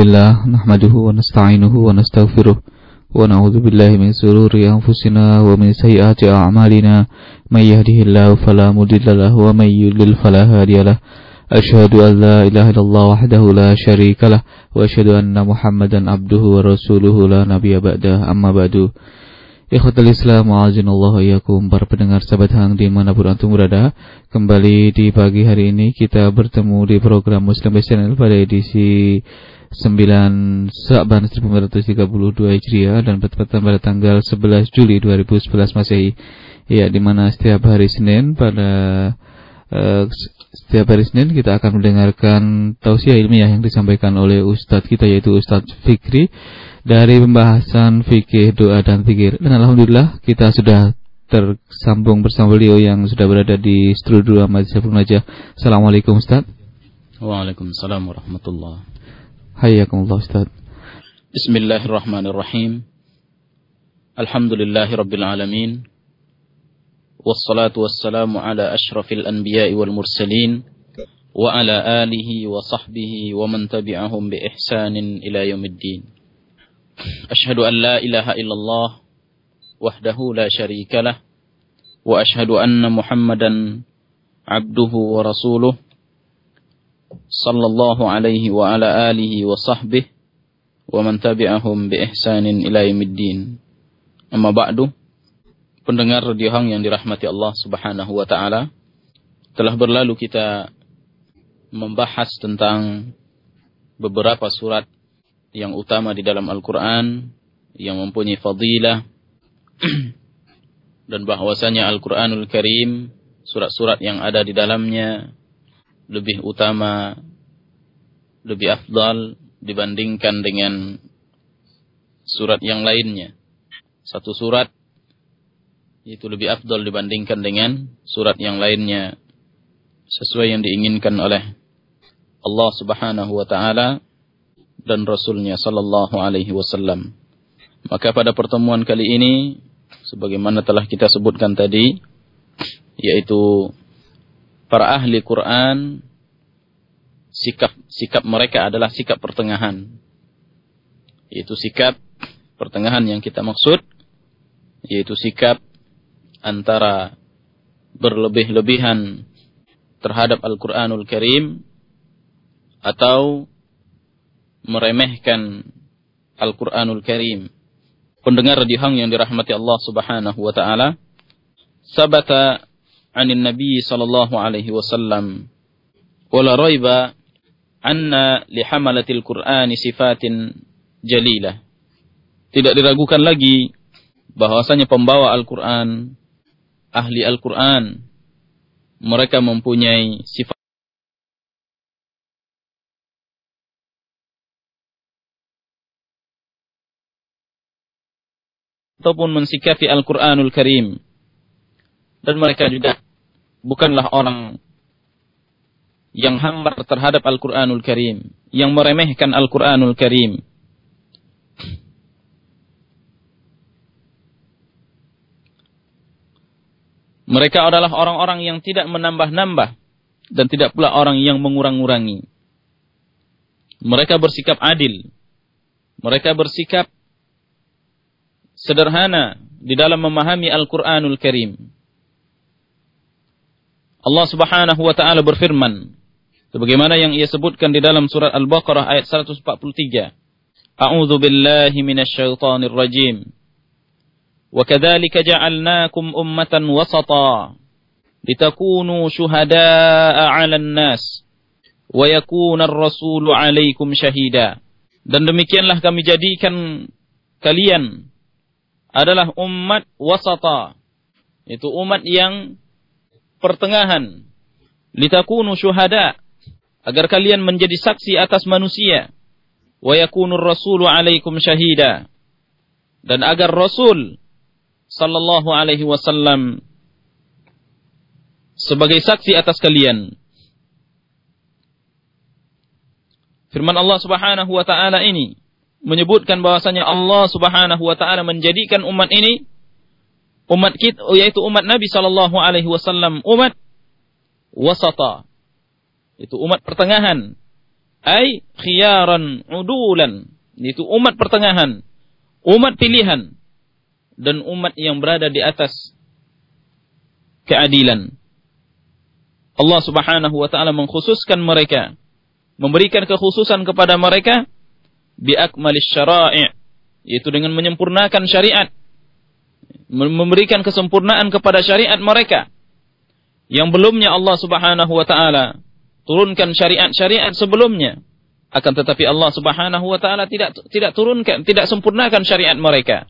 لله نحمده ونستعينه ونستغفره ونعوذ بالله من سرور أنفسنا ومن سيئات أعمالنا من يهده الله فلا مضل له ومن يضلل فلا هادي له أشهد أن لا إله إلا الله وحده لا شريك له وأشهد أن محمدا عبده ورسوله لا نبي بعده أما بعد Ikhwatul Islam wa'azinallahu iyakum Para pendengar sahabat hang di mana pun antum berada Kembali di pagi hari ini kita bertemu di program Muslim Best Channel pada edisi 9 Sa'ban 1432 Hijriah Dan bertepatan pada tanggal 11 Juli 2011 Masehi Ya di mana setiap hari Senin Pada uh, Setiap hari Senin kita akan mendengarkan Tausiah ilmiah yang disampaikan oleh Ustadz kita yaitu Ustadz Fikri dari pembahasan fikih, doa dan zikir. Dan alhamdulillah kita sudah tersambung bersama beliau yang sudah berada di studio Ahmad Najah. Assalamualaikum Ustaz. Waalaikumsalam حياكم الله أستاذ. بسم الله الرحمن الرحيم. الحمد لله رب العالمين. والصلاة والسلام على أشرف الأنبياء والمرسلين وعلى آله وصحبه ومن تبعهم بإحسان إلى يوم الدين. أشهد أن لا إله إلا الله وحده لا شريك له وأشهد أن محمدا عبده ورسوله sallallahu alaihi wa ala alihi wa sahbihi wa man tabi'ahum bi ihsanin ila yaumiddin. Pendengar radio Hang yang dirahmati Allah Subhanahu wa taala, telah berlalu kita membahas tentang beberapa surat yang utama di dalam Al-Qur'an yang mempunyai fadilah dan bahwasanya Al-Qur'anul Karim, surat-surat yang ada di dalamnya lebih utama lebih afdal dibandingkan dengan surat yang lainnya satu surat itu lebih afdal dibandingkan dengan surat yang lainnya sesuai yang diinginkan oleh Allah Subhanahu wa taala dan Rasulnya Sallallahu Alaihi Wasallam. Maka pada pertemuan kali ini, sebagaimana telah kita sebutkan tadi, yaitu para ahli Quran, sikap sikap mereka adalah sikap pertengahan, yaitu sikap pertengahan yang kita maksud, yaitu sikap antara berlebih-lebihan terhadap Al-Quranul Karim atau meremehkan Al-Quranul Karim. Pendengar di hang yang dirahmati Allah subhanahu wa ta'ala. Sabata anin Nabi sallallahu alaihi wasallam. Wala raiba anna lihamalatil Qur'ani sifatin jalilah. Tidak diragukan lagi bahwasanya pembawa Al-Quran, ahli Al-Quran, mereka mempunyai sifat ataupun mensikapi Al-Quranul Karim. Dan mereka juga bukanlah orang yang hambar terhadap Al-Quranul Karim. Yang meremehkan Al-Quranul Karim. Mereka adalah orang-orang yang tidak menambah-nambah. Dan tidak pula orang yang mengurang-urangi. Mereka bersikap adil. Mereka bersikap sederhana di dalam memahami Al-Quranul Karim. Allah subhanahu wa ta'ala berfirman, sebagaimana yang ia sebutkan di dalam surat Al-Baqarah ayat 143. A'udhu billahi minasyaitanir rajim. وكذلك جعلناكم أمة وسطا لتكونوا شهداء على الناس ويكون الرسول عليكم شهيدا dan demikianlah kami jadikan kalian adalah umat wasata. Itu umat yang pertengahan. Litakunu syuhada. Agar kalian menjadi saksi atas manusia. Wa yakunur rasulu alaikum syahida. Dan agar Rasul sallallahu alaihi wasallam sebagai saksi atas kalian. Firman Allah Subhanahu wa taala ini menyebutkan bahwasanya Allah Subhanahu wa taala menjadikan umat ini umat kita yaitu umat Nabi sallallahu alaihi wasallam umat wasata itu umat pertengahan Ay khiyaran udulan. Itu umat pertengahan. Umat pilihan. Dan umat yang berada di atas keadilan. Allah subhanahu wa ta'ala mengkhususkan mereka. Memberikan kekhususan kepada mereka. Biakmalis syara'i' yaitu dengan menyempurnakan syariat memberikan kesempurnaan kepada syariat mereka yang belumnya Allah Subhanahu wa taala turunkan syariat-syariat sebelumnya. Akan tetapi Allah Subhanahu wa taala tidak tidak turunkan tidak sempurnakan syariat mereka.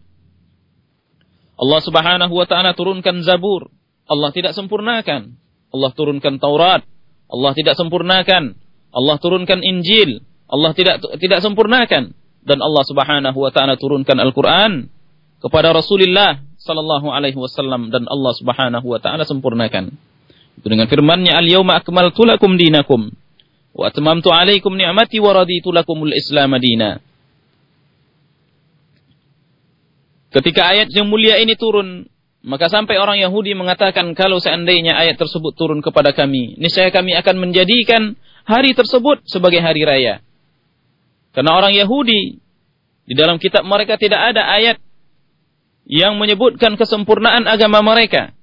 Allah Subhanahu wa taala turunkan Zabur. Allah tidak sempurnakan. Allah turunkan Taurat. Allah tidak sempurnakan. Allah turunkan Injil. Allah tidak tidak sempurnakan. Dan Allah Subhanahu wa taala turunkan Al-Qur'an kepada Rasulullah sallallahu alaihi wasallam dan Allah Subhanahu wa taala sempurnakan. Itu dengan firman-Nya al-yauma akmaltu lakum dinakum wa atmamtu alaikum ni'mati wa raditu lakumul Islam madina. Ketika ayat yang mulia ini turun, maka sampai orang Yahudi mengatakan kalau seandainya ayat tersebut turun kepada kami, niscaya kami akan menjadikan hari tersebut sebagai hari raya. Karena orang Yahudi di dalam kitab mereka tidak ada ayat yang menyebutkan kesempurnaan agama mereka.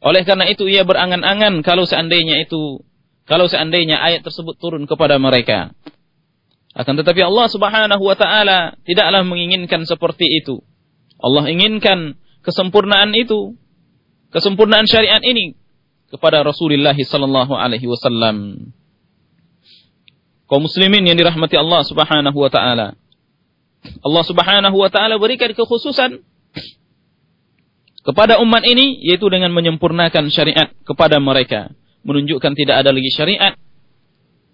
Oleh karena itu ia berangan-angan kalau seandainya itu kalau seandainya ayat tersebut turun kepada mereka. Akan tetapi Allah Subhanahu wa taala tidaklah menginginkan seperti itu. Allah inginkan kesempurnaan itu, kesempurnaan syariat ini kepada Rasulullah sallallahu alaihi wasallam kaum muslimin yang dirahmati Allah Subhanahu wa taala. Allah Subhanahu wa taala berikan kekhususan kepada umat ini yaitu dengan menyempurnakan syariat kepada mereka, menunjukkan tidak ada lagi syariat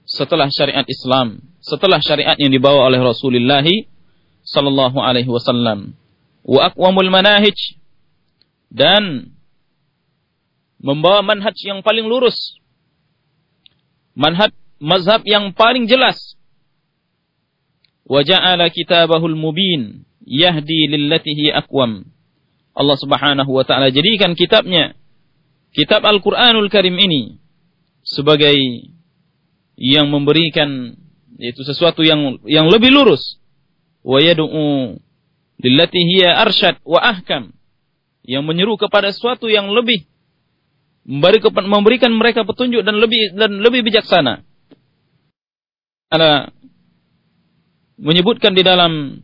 setelah syariat Islam, setelah syariat yang dibawa oleh Rasulullah sallallahu alaihi wasallam. Wa aqwamul manahij dan membawa manhaj yang paling lurus. Manhaj mazhab yang paling jelas. Wa ja'ala kitabahul mubin yahdi lillatihi aqwam. Allah Subhanahu wa taala jadikan kitabnya kitab Al-Qur'anul Karim ini sebagai yang memberikan yaitu sesuatu yang yang lebih lurus. Wa yad'u lillati hiya arsyad wa ahkam. Yang menyeru kepada sesuatu yang lebih memberikan mereka petunjuk dan lebih dan lebih bijaksana. Ta'ala menyebutkan di dalam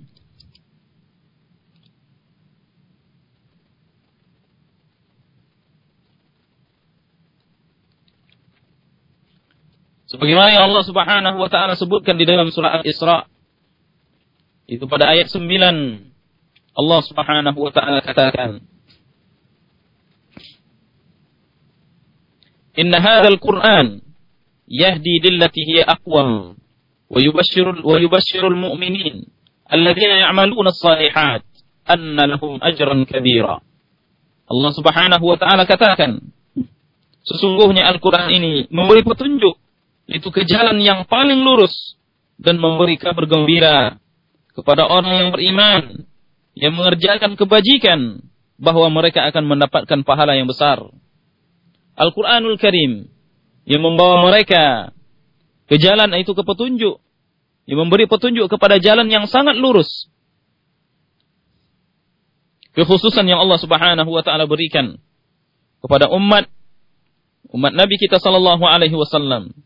Sebagaimana yang Allah Subhanahu wa taala sebutkan di dalam surah Al-Isra itu pada ayat 9 Allah Subhanahu wa taala katakan Inna hadzal Qur'an yahdi lillati hiya aqwam ويبشر ويبشر المؤمنين الذين يعملون الصالحات أن لهم أجرا كبيرا Allah Subhanahu wa taala katakan sesungguhnya Al-Qur'an ini memberi petunjuk itu ke jalan yang paling lurus dan memberi kabar gembira kepada orang yang beriman yang mengerjakan kebajikan bahwa mereka akan mendapatkan pahala yang besar. Al-Qur'anul Karim yang membawa mereka ke jalan itu ke petunjuk. Yang memberi petunjuk kepada jalan yang sangat lurus. Kekhususan yang Allah Subhanahu wa taala berikan kepada umat umat Nabi kita sallallahu alaihi wasallam.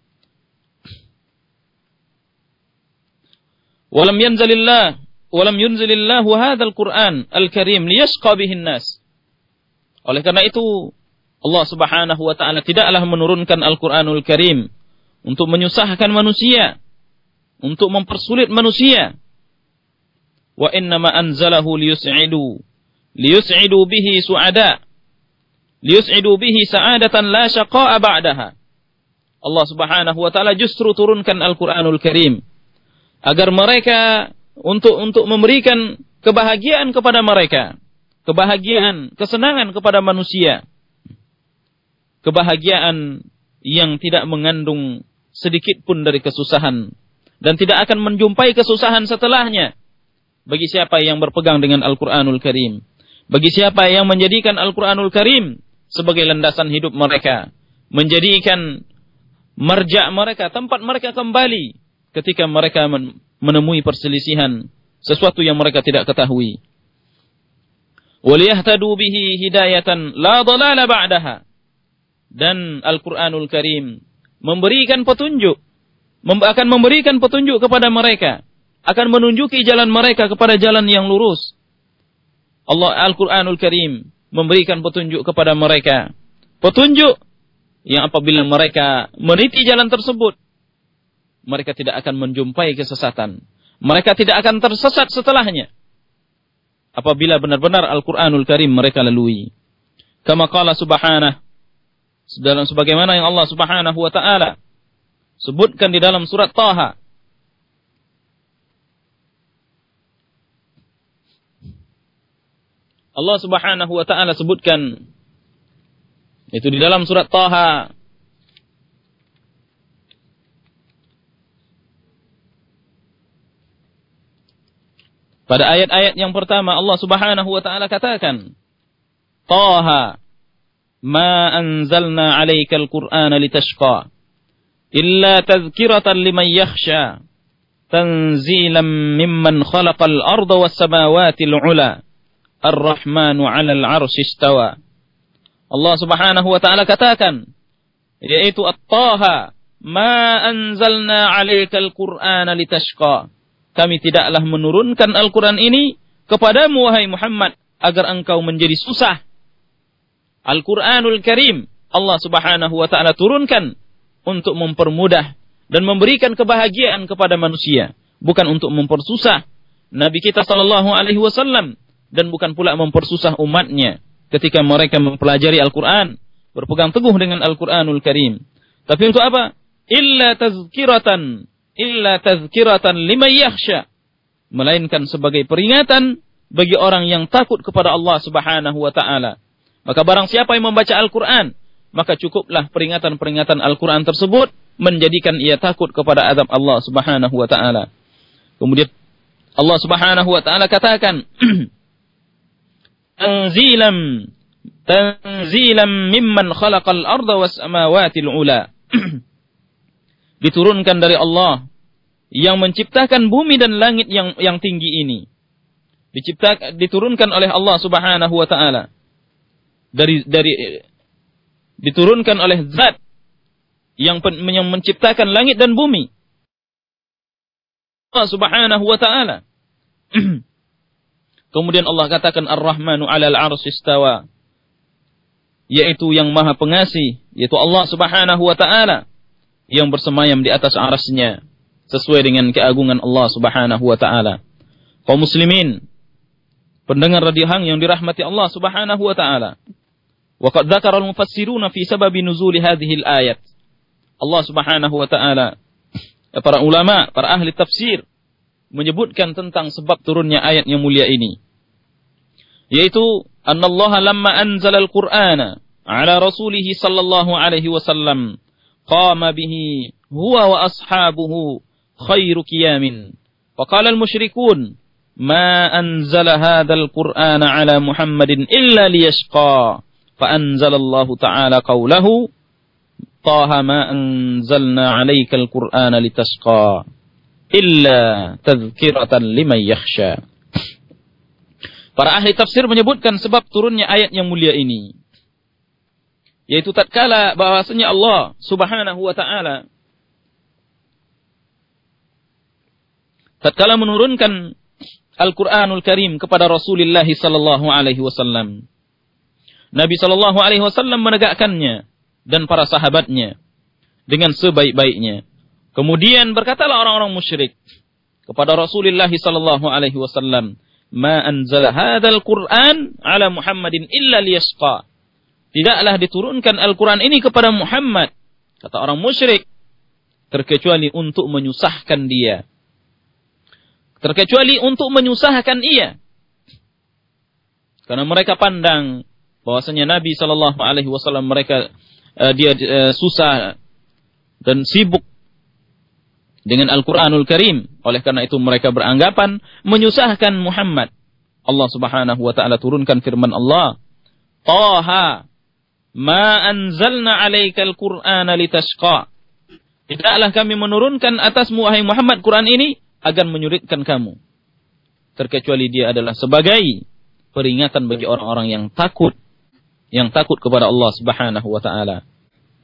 Walam yanzalillah walam yunzilillahu hadzal Qur'an al-Karim liyashqa bihin nas. Oleh karena itu Allah Subhanahu wa taala tidaklah menurunkan Al-Qur'anul Karim untuk menyusahkan manusia, untuk mempersulit manusia. Wa innama anzalahu liyus'idu liyus'idu bihi su'ada liyus'idu bihi sa'adatan la syaqa'a ba'daha. Allah Subhanahu wa taala justru turunkan Al-Qur'anul Karim agar mereka untuk untuk memberikan kebahagiaan kepada mereka, kebahagiaan, kesenangan kepada manusia. Kebahagiaan yang tidak mengandung sedikit pun dari kesusahan. Dan tidak akan menjumpai kesusahan setelahnya. Bagi siapa yang berpegang dengan Al-Qur'anul Karim. Bagi siapa yang menjadikan Al-Qur'anul Karim sebagai landasan hidup mereka. Menjadikan marja mereka, tempat mereka kembali. Ketika mereka menemui perselisihan. Sesuatu yang mereka tidak ketahui. Waliyahtadu hidayatan la dhalala ba'daha. Dan Al-Qur'anul Karim memberikan petunjuk akan memberikan petunjuk kepada mereka, akan menunjuki jalan mereka kepada jalan yang lurus. Allah Al-Qur'anul Karim memberikan petunjuk kepada mereka. Petunjuk yang apabila mereka meniti jalan tersebut, mereka tidak akan menjumpai kesesatan. Mereka tidak akan tersesat setelahnya. Apabila benar-benar Al-Quranul Karim mereka lalui. Kama qala subhanah. Dalam sebagaimana yang Allah subhanahu wa ta'ala sebutkan di dalam surat Taha. Allah subhanahu wa ta'ala sebutkan itu di dalam surat Taha Pada ayat-ayat yang pertama Allah Subhanahu wa taala katakan, "Taha ma anzalna 'alaikal Qur'ana litashqa illa tadhkiratan liman yakhsha tanzilan mimman khalaqal arda was samawati al-'ula ar-rahmanu 'alal 'arsy istawa." Allah Subhanahu wa taala katakan yaitu At-Taha ma kami tidaklah menurunkan Al-Quran ini kepadamu wahai Muhammad agar engkau menjadi susah. Al-Quranul Karim Allah subhanahu wa ta'ala turunkan untuk mempermudah dan memberikan kebahagiaan kepada manusia. Bukan untuk mempersusah Nabi kita sallallahu alaihi wasallam dan bukan pula mempersusah umatnya ketika mereka mempelajari Al-Quran, berpegang teguh dengan Al-Quranul Karim. Tapi untuk apa? Illa tazkiratan illa tazkiratan liman yakhsha melainkan sebagai peringatan bagi orang yang takut kepada Allah Subhanahu wa taala. Maka barang siapa yang membaca Al-Qur'an, maka cukuplah peringatan-peringatan Al-Qur'an tersebut menjadikan ia takut kepada azab Allah Subhanahu wa taala. Kemudian Allah Subhanahu wa taala katakan tanzilam tanzilam mimman khalaqal arda was samawati al-ula diturunkan dari Allah yang menciptakan bumi dan langit yang yang tinggi ini. Diciptakan diturunkan oleh Allah Subhanahu wa taala. Dari dari diturunkan oleh zat yang, pen, yang menciptakan langit dan bumi. Allah Subhanahu wa taala. Kemudian Allah katakan Ar-Rahmanu 'alal 'arsy istawa. Yaitu yang Maha Pengasih, yaitu Allah Subhanahu wa taala yang bersemayam di atas arasnya sesuai dengan keagungan Allah Subhanahu wa taala. Kaum muslimin, pendengar radio Hang yang dirahmati Allah Subhanahu wa taala. Qad dzakara al-mufassiruna fi sababi nuzul hadhihi al-ayat. Allah Subhanahu wa para ulama, para ahli tafsir menyebutkan tentang sebab turunnya ayat yang mulia ini. Yaitu annallaha lamma anzala al-Qur'ana ala rasulih sallallahu alaihi wasallam qama bihi huwa wa ashabuhu khairu qiyamin. Wa al-musyrikun ma anzala hadzal qur'ana ala Muhammadin illa liyashqa. Fa anzalallahu ta'ala qawlahu Taha ma anzalna 'alaikal qur'ana litashqa illa tadhkiratan liman yakhsha. Para ahli tafsir menyebutkan sebab turunnya ayat yang mulia ini yaitu tatkala bahwasanya Allah Subhanahu wa taala tatkala menurunkan Al-Qur'anul Karim kepada Rasulullah sallallahu alaihi wasallam Nabi sallallahu alaihi wasallam menegakkannya dan para sahabatnya dengan sebaik-baiknya kemudian berkatalah orang-orang musyrik kepada Rasulullah sallallahu alaihi wasallam ma anzala hadzal Qur'an ala Muhammadin illa liyashqa tidaklah diturunkan Al-Quran ini kepada Muhammad, kata orang musyrik, terkecuali untuk menyusahkan dia. Terkecuali untuk menyusahkan ia. Karena mereka pandang bahwasanya Nabi Shallallahu Alaihi Wasallam mereka uh, dia uh, susah dan sibuk dengan Al-Quranul Karim. Oleh karena itu mereka beranggapan menyusahkan Muhammad. Allah Subhanahu wa taala turunkan firman Allah, "Taha Ma anzalna alaikal Qur'ana litashqa. Tidaklah kami menurunkan atasmu wahai Muhammad Quran ini agar menyuritkan kamu. Terkecuali dia adalah sebagai peringatan bagi orang-orang yang takut yang takut kepada Allah Subhanahu wa taala.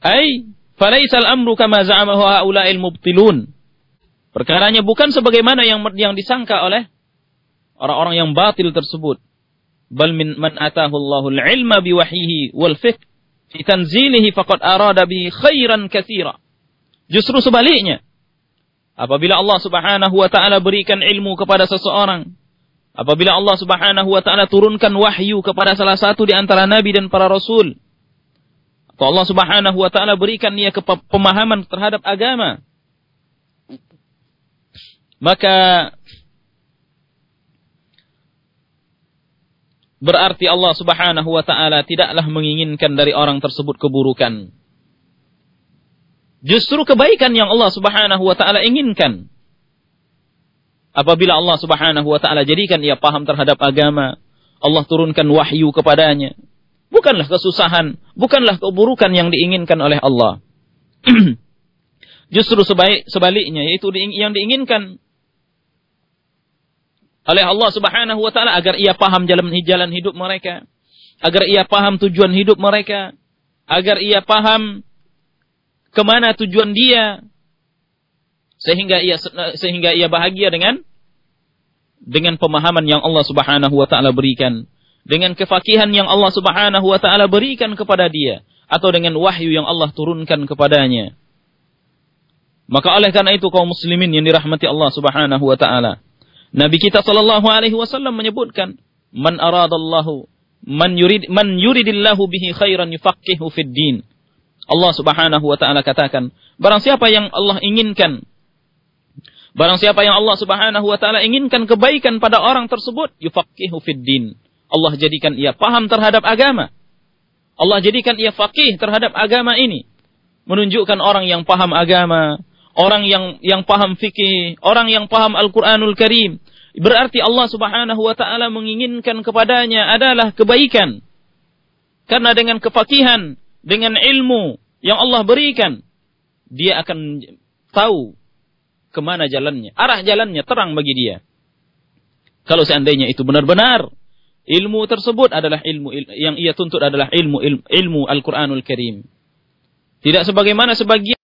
Ai falaisal amru kama za'amahu haula'il mubtilun. Perkaranya bukan sebagaimana yang yang disangka oleh orang-orang yang batil tersebut. Bal min man atahu Allahul ilma biwahyihi wal fiqh fi tanzilihi faqad arada bi khairan katsira. Justru sebaliknya. Apabila Allah Subhanahu wa taala berikan ilmu kepada seseorang, apabila Allah Subhanahu wa taala turunkan wahyu kepada salah satu di antara nabi dan para rasul, atau Allah Subhanahu wa taala berikan dia pemahaman terhadap agama, maka berarti Allah Subhanahu wa taala tidaklah menginginkan dari orang tersebut keburukan. Justru kebaikan yang Allah Subhanahu wa taala inginkan. Apabila Allah Subhanahu wa taala jadikan ia paham terhadap agama, Allah turunkan wahyu kepadanya. Bukanlah kesusahan, bukanlah keburukan yang diinginkan oleh Allah. Justru sebaik, sebaliknya, yaitu yang diinginkan oleh Allah Subhanahu wa taala agar ia paham jalan jalan hidup mereka, agar ia paham tujuan hidup mereka, agar ia paham ke mana tujuan dia sehingga ia sehingga ia bahagia dengan dengan pemahaman yang Allah Subhanahu wa taala berikan, dengan kefakihan yang Allah Subhanahu wa taala berikan kepada dia atau dengan wahyu yang Allah turunkan kepadanya. Maka oleh karena itu kaum muslimin yang dirahmati Allah Subhanahu wa taala, Nabi kita sallallahu alaihi wasallam menyebutkan, "Man aradallahu man yurid man yuridillahu bihi khairan yufaqihu fid din." Allah Subhanahu wa taala katakan, barang siapa yang Allah inginkan Barang siapa yang Allah Subhanahu wa taala inginkan kebaikan pada orang tersebut, yufaqihu fid. Allah jadikan ia paham terhadap agama. Allah jadikan ia faqih terhadap agama ini. Menunjukkan orang yang paham agama, orang yang yang paham fikih, orang yang paham Al-Qur'anul Karim. Berarti Allah Subhanahu wa taala menginginkan kepadanya adalah kebaikan. Karena dengan kefakihan, dengan ilmu yang Allah berikan, dia akan tahu ke mana jalannya. Arah jalannya terang bagi dia. Kalau seandainya itu benar-benar ilmu tersebut adalah ilmu yang ia tuntut adalah ilmu ilmu, ilmu Al-Qur'anul Karim. Tidak sebagaimana sebagian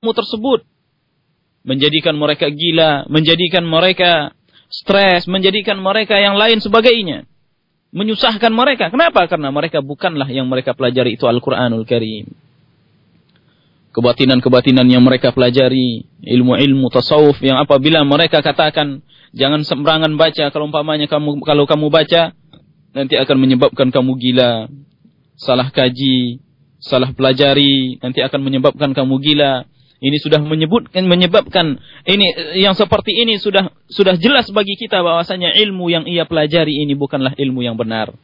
ilmu tersebut menjadikan mereka gila, menjadikan mereka stres, menjadikan mereka yang lain sebagainya. Menyusahkan mereka. Kenapa? Karena mereka bukanlah yang mereka pelajari itu Al-Quranul Karim. Kebatinan-kebatinan yang mereka pelajari, ilmu-ilmu tasawuf yang apabila mereka katakan, jangan sembarangan baca, kalau umpamanya kamu kalau kamu baca, nanti akan menyebabkan kamu gila, salah kaji, salah pelajari, nanti akan menyebabkan kamu gila, ini sudah menyebutkan menyebabkan ini yang seperti ini sudah sudah jelas bagi kita bahwasanya ilmu yang ia pelajari ini bukanlah ilmu yang benar.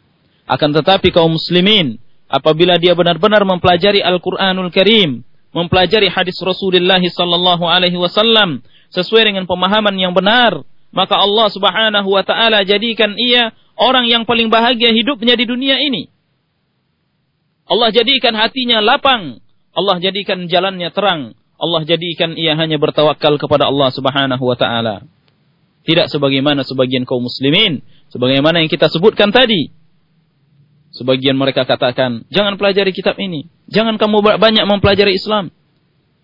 Akan tetapi kaum muslimin apabila dia benar-benar mempelajari Al-Qur'anul Karim, mempelajari hadis Rasulullah sallallahu alaihi wasallam sesuai dengan pemahaman yang benar, maka Allah Subhanahu wa taala jadikan ia orang yang paling bahagia hidupnya di dunia ini. Allah jadikan hatinya lapang, Allah jadikan jalannya terang, Allah jadikan ia hanya bertawakal kepada Allah Subhanahu wa taala. Tidak sebagaimana sebagian kaum muslimin, sebagaimana yang kita sebutkan tadi. Sebagian mereka katakan, jangan pelajari kitab ini, jangan kamu banyak mempelajari Islam.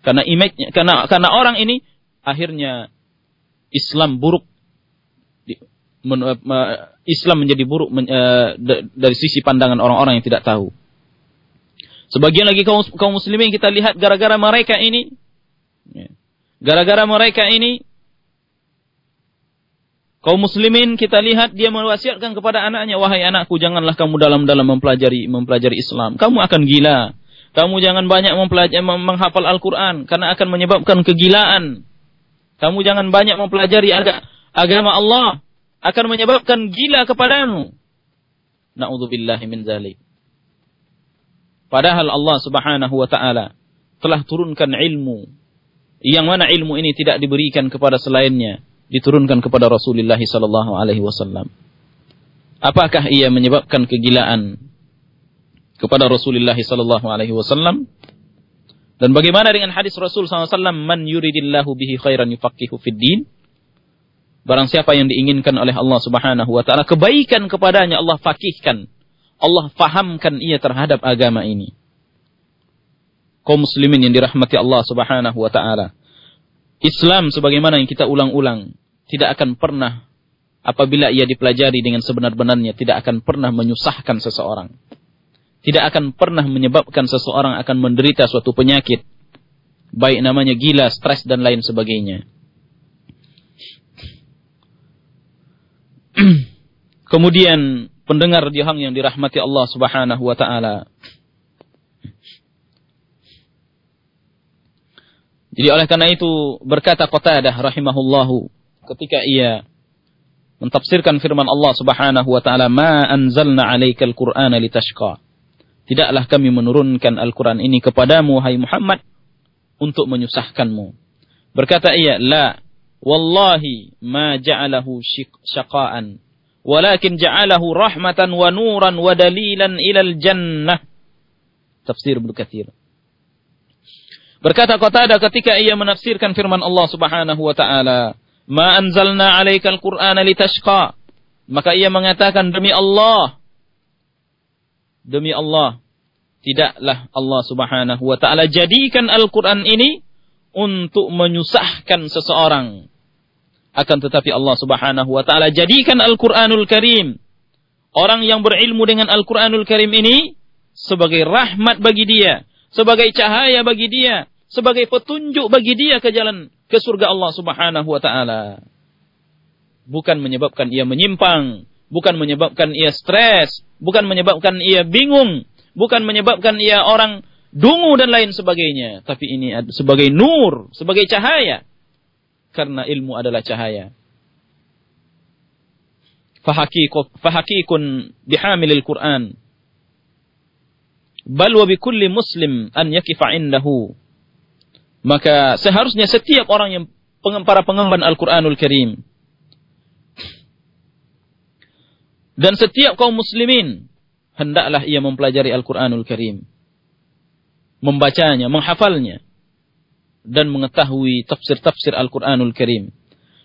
Karena image karena karena orang ini akhirnya Islam buruk Islam menjadi buruk eh, dari sisi pandangan orang-orang yang tidak tahu. Sebagian lagi kaum, kaum muslimin kita lihat gara-gara mereka ini. Gara-gara mereka ini kaum muslimin kita lihat dia mewasiatkan kepada anaknya, wahai anakku janganlah kamu dalam-dalam mempelajari mempelajari Islam. Kamu akan gila. Kamu jangan banyak mempelajari menghafal Al-Qur'an karena akan menyebabkan kegilaan. Kamu jangan banyak mempelajari agama Allah akan menyebabkan gila kepadamu. Nauzubillahi min zalik. Padahal Allah Subhanahu wa taala telah turunkan ilmu yang mana ilmu ini tidak diberikan kepada selainnya, diturunkan kepada Rasulullah sallallahu alaihi wasallam. Apakah ia menyebabkan kegilaan kepada Rasulullah sallallahu alaihi wasallam? Dan bagaimana dengan hadis Rasul SAW, Man yuridillahu bihi khairan yufaqihu fid din. Barang siapa yang diinginkan oleh Allah subhanahu wa ta'ala, kebaikan kepadanya Allah fakihkan. Allah fahamkan ia terhadap agama ini. Kaum muslimin yang dirahmati Allah subhanahu wa ta'ala. Islam sebagaimana yang kita ulang-ulang, tidak akan pernah apabila ia dipelajari dengan sebenar-benarnya tidak akan pernah menyusahkan seseorang. Tidak akan pernah menyebabkan seseorang akan menderita suatu penyakit. Baik namanya gila, stres, dan lain sebagainya. Kemudian pendengar Jihang yang dirahmati Allah Subhanahu wa taala. Jadi oleh karena itu berkata Qatadah rahimahullahu ketika ia mentafsirkan firman Allah Subhanahu wa taala, "Ma anzalna 'alaikal Qur'ana litashqa." Tidaklah kami menurunkan Al-Qur'an ini kepadamu hai Muhammad untuk menyusahkanmu. Berkata ia, "La, wallahi ma ja'alahu syaqa'an, walakin ja'alahu rahmatan wa nuran wa dalilan ilal jannah." Tafsir Ibnu Katsir. Berkata Qatadah ketika ia menafsirkan firman Allah Subhanahu wa taala, Ma anzalna alaikal Qur'ana litashqa. Maka ia mengatakan demi Allah. Demi Allah. Tidaklah Allah subhanahu wa ta'ala jadikan Al-Quran ini untuk menyusahkan seseorang. Akan tetapi Allah subhanahu wa ta'ala jadikan Al-Quranul Karim. Orang yang berilmu dengan Al-Quranul Karim ini sebagai rahmat bagi dia. Sebagai cahaya bagi dia. Sebagai petunjuk bagi dia ke jalan ke surga Allah Subhanahu wa taala. Bukan menyebabkan ia menyimpang, bukan menyebabkan ia stres, bukan menyebabkan ia bingung, bukan menyebabkan ia orang dungu dan lain sebagainya, tapi ini sebagai nur, sebagai cahaya. Karena ilmu adalah cahaya. Fahakikun bihamilil Quran. Bal wa bikulli muslim an yakifa indahu maka seharusnya setiap orang yang para pengemban Al-Quranul Karim dan setiap kaum muslimin hendaklah ia mempelajari Al-Quranul Karim. Membacanya, menghafalnya. Dan mengetahui tafsir-tafsir Al-Quranul Karim.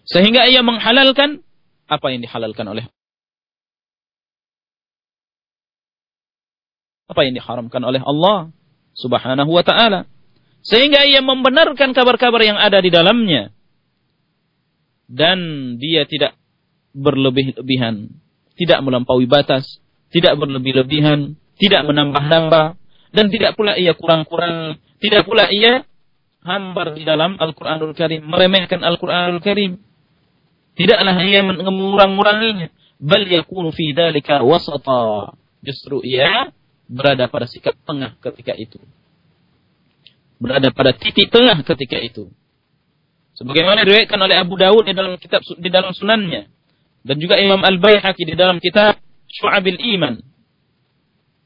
Sehingga ia menghalalkan apa yang dihalalkan oleh apa yang diharamkan oleh Allah subhanahu wa ta'ala. Sehingga ia membenarkan kabar-kabar yang ada di dalamnya. Dan dia tidak berlebih-lebihan. Tidak melampaui batas. Tidak berlebih-lebihan. Tidak menambah-nambah. Dan tidak pula ia kurang-kurang. Tidak pula ia hambar di dalam Al-Quranul Karim. Meremehkan Al-Quranul Karim. Tidaklah ia mengurang-uranginya. Bal yakunu fi dalika wasata. Justru ia berada pada sikap tengah ketika itu berada pada titik tengah ketika itu. Sebagaimana diriwayatkan oleh Abu Dawud di dalam kitab di dalam sunannya dan juga Imam Al-Baihaqi di dalam kitab Syu'abil Iman.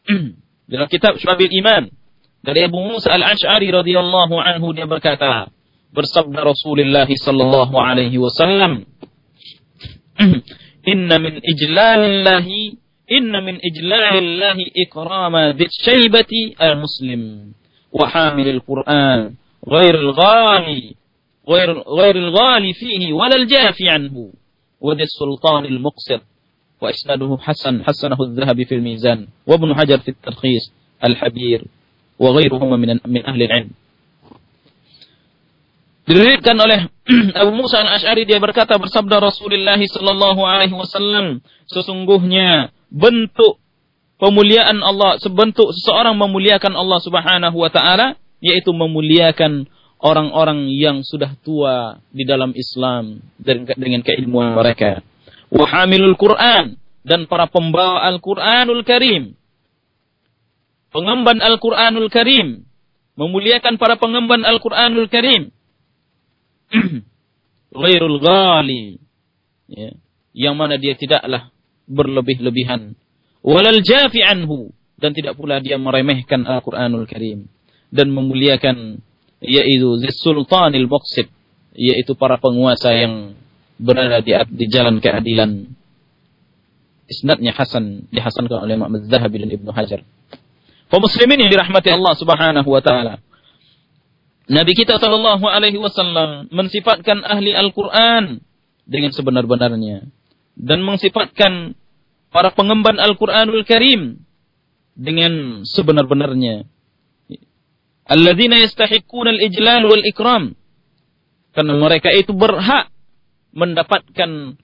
dalam kitab Syu'abil Iman dari Abu Musa Al-Asy'ari radhiyallahu anhu dia berkata, bersabda Rasulullah sallallahu alaihi wasallam, "Inna min ijlalillahi inna min ijlalillahi ikrama dzit syaibati al-muslim." وحامل القرآن غير الغالي غير غير الغالي فيه ولا الجافي عنه. وذي السلطان المقصر وإسناده حسن حسنه الذهبي في الميزان. وابن حجر في الترخيص الحبير. وغيرهما من من أهل العلم. Diriwayatkan oleh Abu Musa al-Ash'ari dia berkata bersabda Rasulullah sallallahu alaihi wasallam sesungguhnya bentuk pemuliaan Allah sebentuk seseorang memuliakan Allah Subhanahu wa taala yaitu memuliakan orang-orang yang sudah tua di dalam Islam dengan keilmuan mereka. Wa hamilul Quran dan para pembawa Al-Qur'anul Karim. Pengemban Al-Qur'anul Karim memuliakan para pengemban Al-Qur'anul Karim. Ghairul ghali. Ya. Yang mana dia tidaklah berlebih-lebihan walal jafi anhu. Dan tidak pula dia meremehkan Al-Qur'anul Karim. Dan memuliakan yaitu Sultanil Muqsid yaitu para penguasa yang berada di, di jalan keadilan. Isnadnya hasan dihasankan oleh Imam Az-Zahabi dan Ibnu Hajar. Kaum muslimin yang dirahmati Allah Subhanahu wa taala. Nabi kita sallallahu alaihi wasallam mensifatkan ahli Al-Qur'an dengan sebenar-benarnya. Dan mensifatkan para pengemban Al-Qur'anul Karim dengan sebenar-benarnya. Alladzina yastahiqquna al-ijlal wal ikram. Karena mereka itu berhak mendapatkan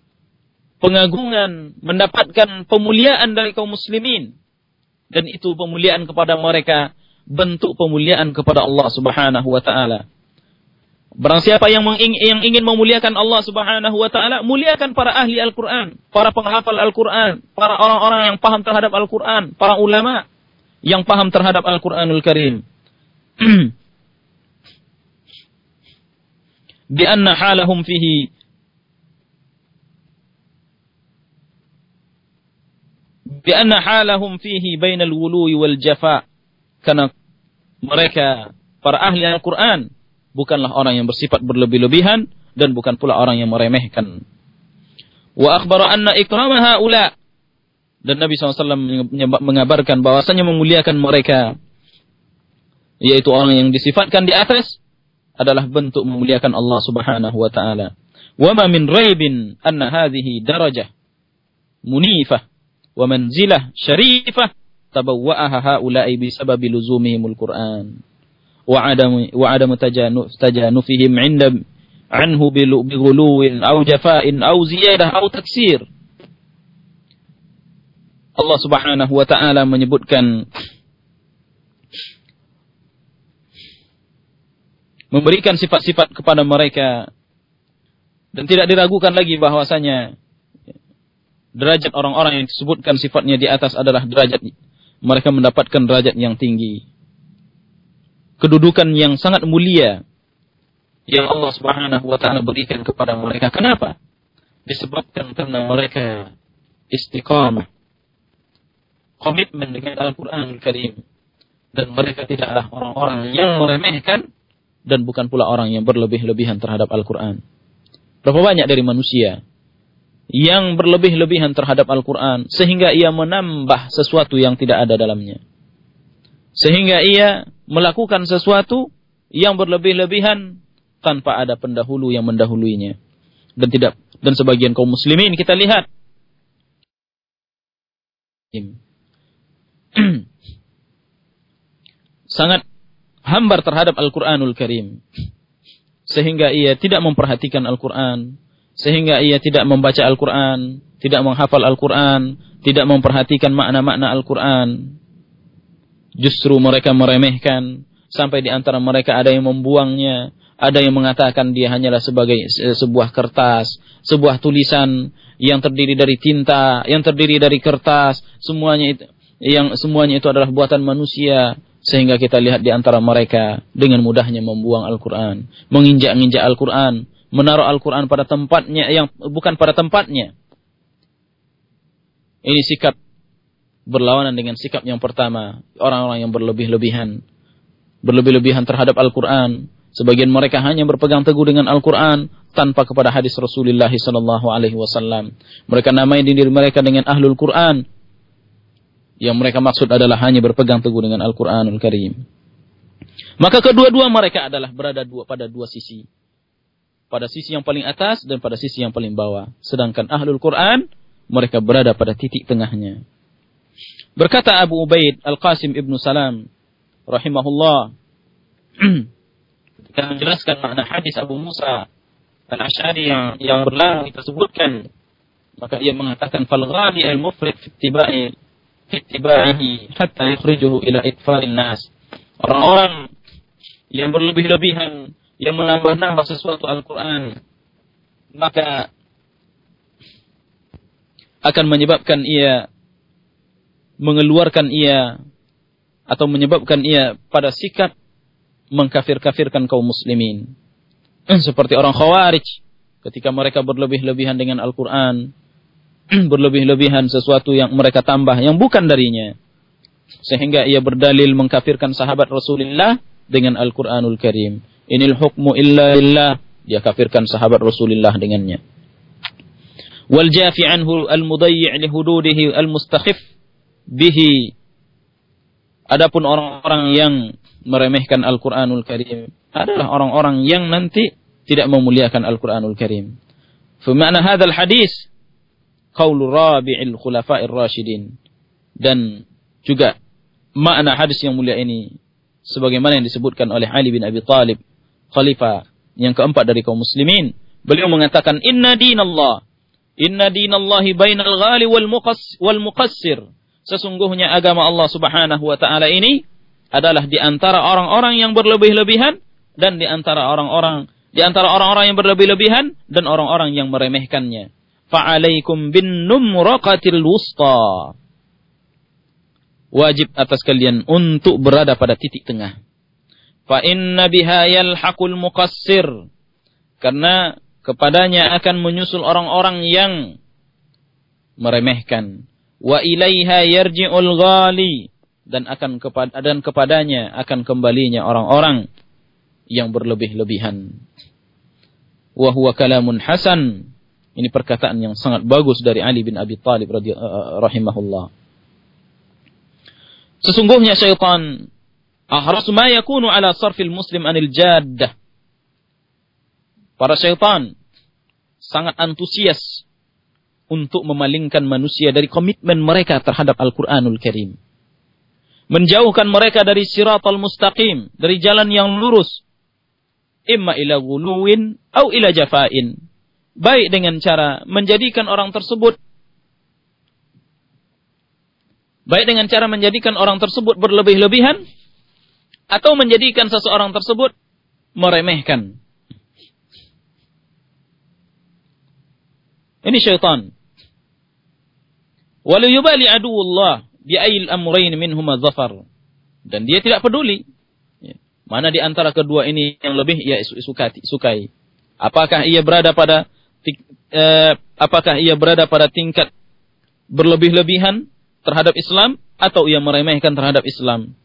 pengagungan, mendapatkan pemuliaan dari kaum muslimin. Dan itu pemuliaan kepada mereka bentuk pemuliaan kepada Allah Subhanahu wa taala. Barang siapa yang, yang ingin memuliakan Allah Subhanahu wa taala, muliakan para ahli Al-Qur'an, para penghafal Al-Qur'an, para orang-orang yang paham terhadap Al-Qur'an, para ulama yang paham terhadap Al-Qur'anul Karim. Bi anna halahum fihi bi anna halahum fihi bainal wului wal jafa' Karena mereka para ahli Al-Quran bukanlah orang yang bersifat berlebih-lebihan dan bukan pula orang yang meremehkan. Wa akhbara anna ikrama haula dan Nabi SAW mengabarkan bahwasanya memuliakan mereka yaitu orang yang disifatkan di atas adalah bentuk memuliakan Allah Subhanahu wa taala. Wa ma min raibin anna hadhihi darajah munifah wa manzilah syarifah tabawwa'aha haula'i bisababi luzumihimul Qur'an adam tajanuf tajanufihim 'inda anhu bighuluwin aw jafa'in aw ziyadah aw taksir Allah Subhanahu wa taala menyebutkan memberikan sifat-sifat kepada mereka dan tidak diragukan lagi bahwasanya derajat orang-orang yang disebutkan sifatnya di atas adalah derajat mereka mendapatkan derajat yang tinggi. Kedudukan yang sangat mulia yang Allah Subhanahu wa taala berikan kepada mereka. Kenapa? Disebabkan karena mereka istiqamah. Komitmen dengan Al-Qur'an Al-Karim dan mereka tidaklah orang-orang yang meremehkan dan bukan pula orang yang berlebih-lebihan terhadap Al-Qur'an. Berapa banyak dari manusia yang berlebih-lebihan terhadap Al-Quran sehingga ia menambah sesuatu yang tidak ada dalamnya. Sehingga ia melakukan sesuatu yang berlebih-lebihan tanpa ada pendahulu yang mendahuluinya. Dan tidak dan sebagian kaum muslimin kita lihat sangat hambar terhadap Al-Quranul Karim. Sehingga ia tidak memperhatikan Al-Quran, sehingga ia tidak membaca Al-Quran, tidak menghafal Al-Quran, tidak memperhatikan makna-makna Al-Quran. Justru mereka meremehkan, sampai di antara mereka ada yang membuangnya, ada yang mengatakan dia hanyalah sebagai sebuah kertas, sebuah tulisan yang terdiri dari tinta, yang terdiri dari kertas, semuanya itu yang semuanya itu adalah buatan manusia. Sehingga kita lihat di antara mereka dengan mudahnya membuang Al-Quran, menginjak-injak Al-Quran, menaruh Al-Quran pada tempatnya yang bukan pada tempatnya. Ini sikap berlawanan dengan sikap yang pertama, orang-orang yang berlebih-lebihan. Berlebih-lebihan terhadap Al-Quran. Sebagian mereka hanya berpegang teguh dengan Al-Quran tanpa kepada hadis Rasulullah Sallallahu Alaihi Wasallam. Mereka namai diri mereka dengan Ahlul Quran. Yang mereka maksud adalah hanya berpegang teguh dengan Al-Quranul Karim. Maka kedua-dua mereka adalah berada dua pada dua sisi pada sisi yang paling atas dan pada sisi yang paling bawah. Sedangkan ahlul Quran, mereka berada pada titik tengahnya. Berkata Abu Ubaid Al-Qasim Ibnu Salam rahimahullah ketika menjelaskan makna hadis Abu Musa Al-Asy'ari yang yang berlalu kita sebutkan maka ia mengatakan fal ghali al-mufrid fi ittiba'i fi ittiba'ihi hatta yukhrijuhu ila itfa'in nas. Orang-orang yang berlebih-lebihan yang menambah-nambah sesuatu Al-Qur'an maka akan menyebabkan ia mengeluarkan ia atau menyebabkan ia pada sikap mengkafir-kafirkan kaum muslimin. Seperti orang khawarij ketika mereka berlebih-lebihan dengan Al-Quran, berlebih-lebihan sesuatu yang mereka tambah yang bukan darinya. Sehingga ia berdalil mengkafirkan sahabat Rasulullah dengan Al-Quranul Karim. Inil hukmu illa. Dia kafirkan sahabat Rasulullah dengannya. wal anhu al mudayyi' li hududihi al mustakhif bihi. Adapun orang-orang yang meremehkan Al-Qur'anul Karim adalah orang-orang yang nanti tidak memuliakan Al-Qur'anul Karim. Fa ma'na hadzal hadis qaul rabi'il khulafa'ir rasyidin dan juga makna hadis yang mulia ini sebagaimana yang disebutkan oleh Ali bin Abi Thalib khalifah yang keempat dari kaum muslimin. Beliau mengatakan inna dinallah Inna dinallahi bainal ghali wal muqassir. Sesungguhnya agama Allah Subhanahu wa taala ini adalah di antara orang-orang yang berlebih-lebihan dan di antara orang-orang di antara orang-orang yang berlebih-lebihan dan orang-orang yang meremehkannya. Fa'alaikum bin numraqatil wusta. Wajib atas kalian untuk berada pada titik tengah. Fa inna biha yalhaqul muqassir. Karena kepadanya akan menyusul orang-orang yang meremehkan wa ilaiha yarji'ul ghali. Dan akan kepada dan kepadanya akan kembalinya orang-orang yang berlebih-lebihan. Wa huwa kalamun hasan. Ini perkataan yang sangat bagus dari Ali bin Abi Thalib radhiyallahu rahimahullah. Sesungguhnya syaitan ahras ma yakunu ala sarfil muslim anil jaddah. Para syaitan sangat antusias untuk memalingkan manusia dari komitmen mereka terhadap Al-Quranul Karim. Menjauhkan mereka dari siratal mustaqim, dari jalan yang lurus. Imma ila guluwin, au ila jafain. Baik dengan cara menjadikan orang tersebut Baik dengan cara menjadikan orang tersebut berlebih-lebihan atau menjadikan seseorang tersebut meremehkan Ini syaitan. Walau yubali aduullah bi ayil amrain minhuma zafar. Dan dia tidak peduli. Ya. Mana di antara kedua ini yang lebih ia sukai. Apakah ia berada pada eh, apakah ia berada pada tingkat berlebih-lebihan terhadap Islam atau ia meremehkan terhadap Islam.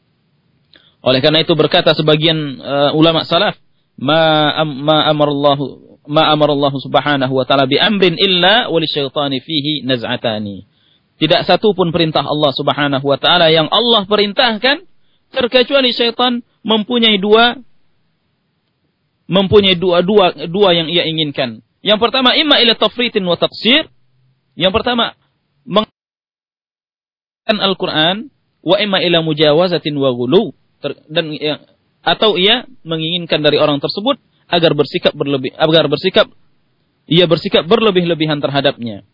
Oleh karena itu berkata sebagian uh, ulama salaf, ma, ma amarallahu ma Allah subhanahu wa ta'ala bi amrin illa syaitani fihi naz'atani. Tidak satu pun perintah Allah subhanahu wa ta'ala yang Allah perintahkan terkecuali syaitan mempunyai dua mempunyai dua dua dua yang ia inginkan. Yang pertama imma ila tafritin wa taqsir. Yang pertama Al-Qur'an wa imma ila mujawazatin wa ghulu dan atau ia menginginkan dari orang tersebut agar bersikap berlebih agar bersikap ia bersikap berlebih-lebihan terhadapnya.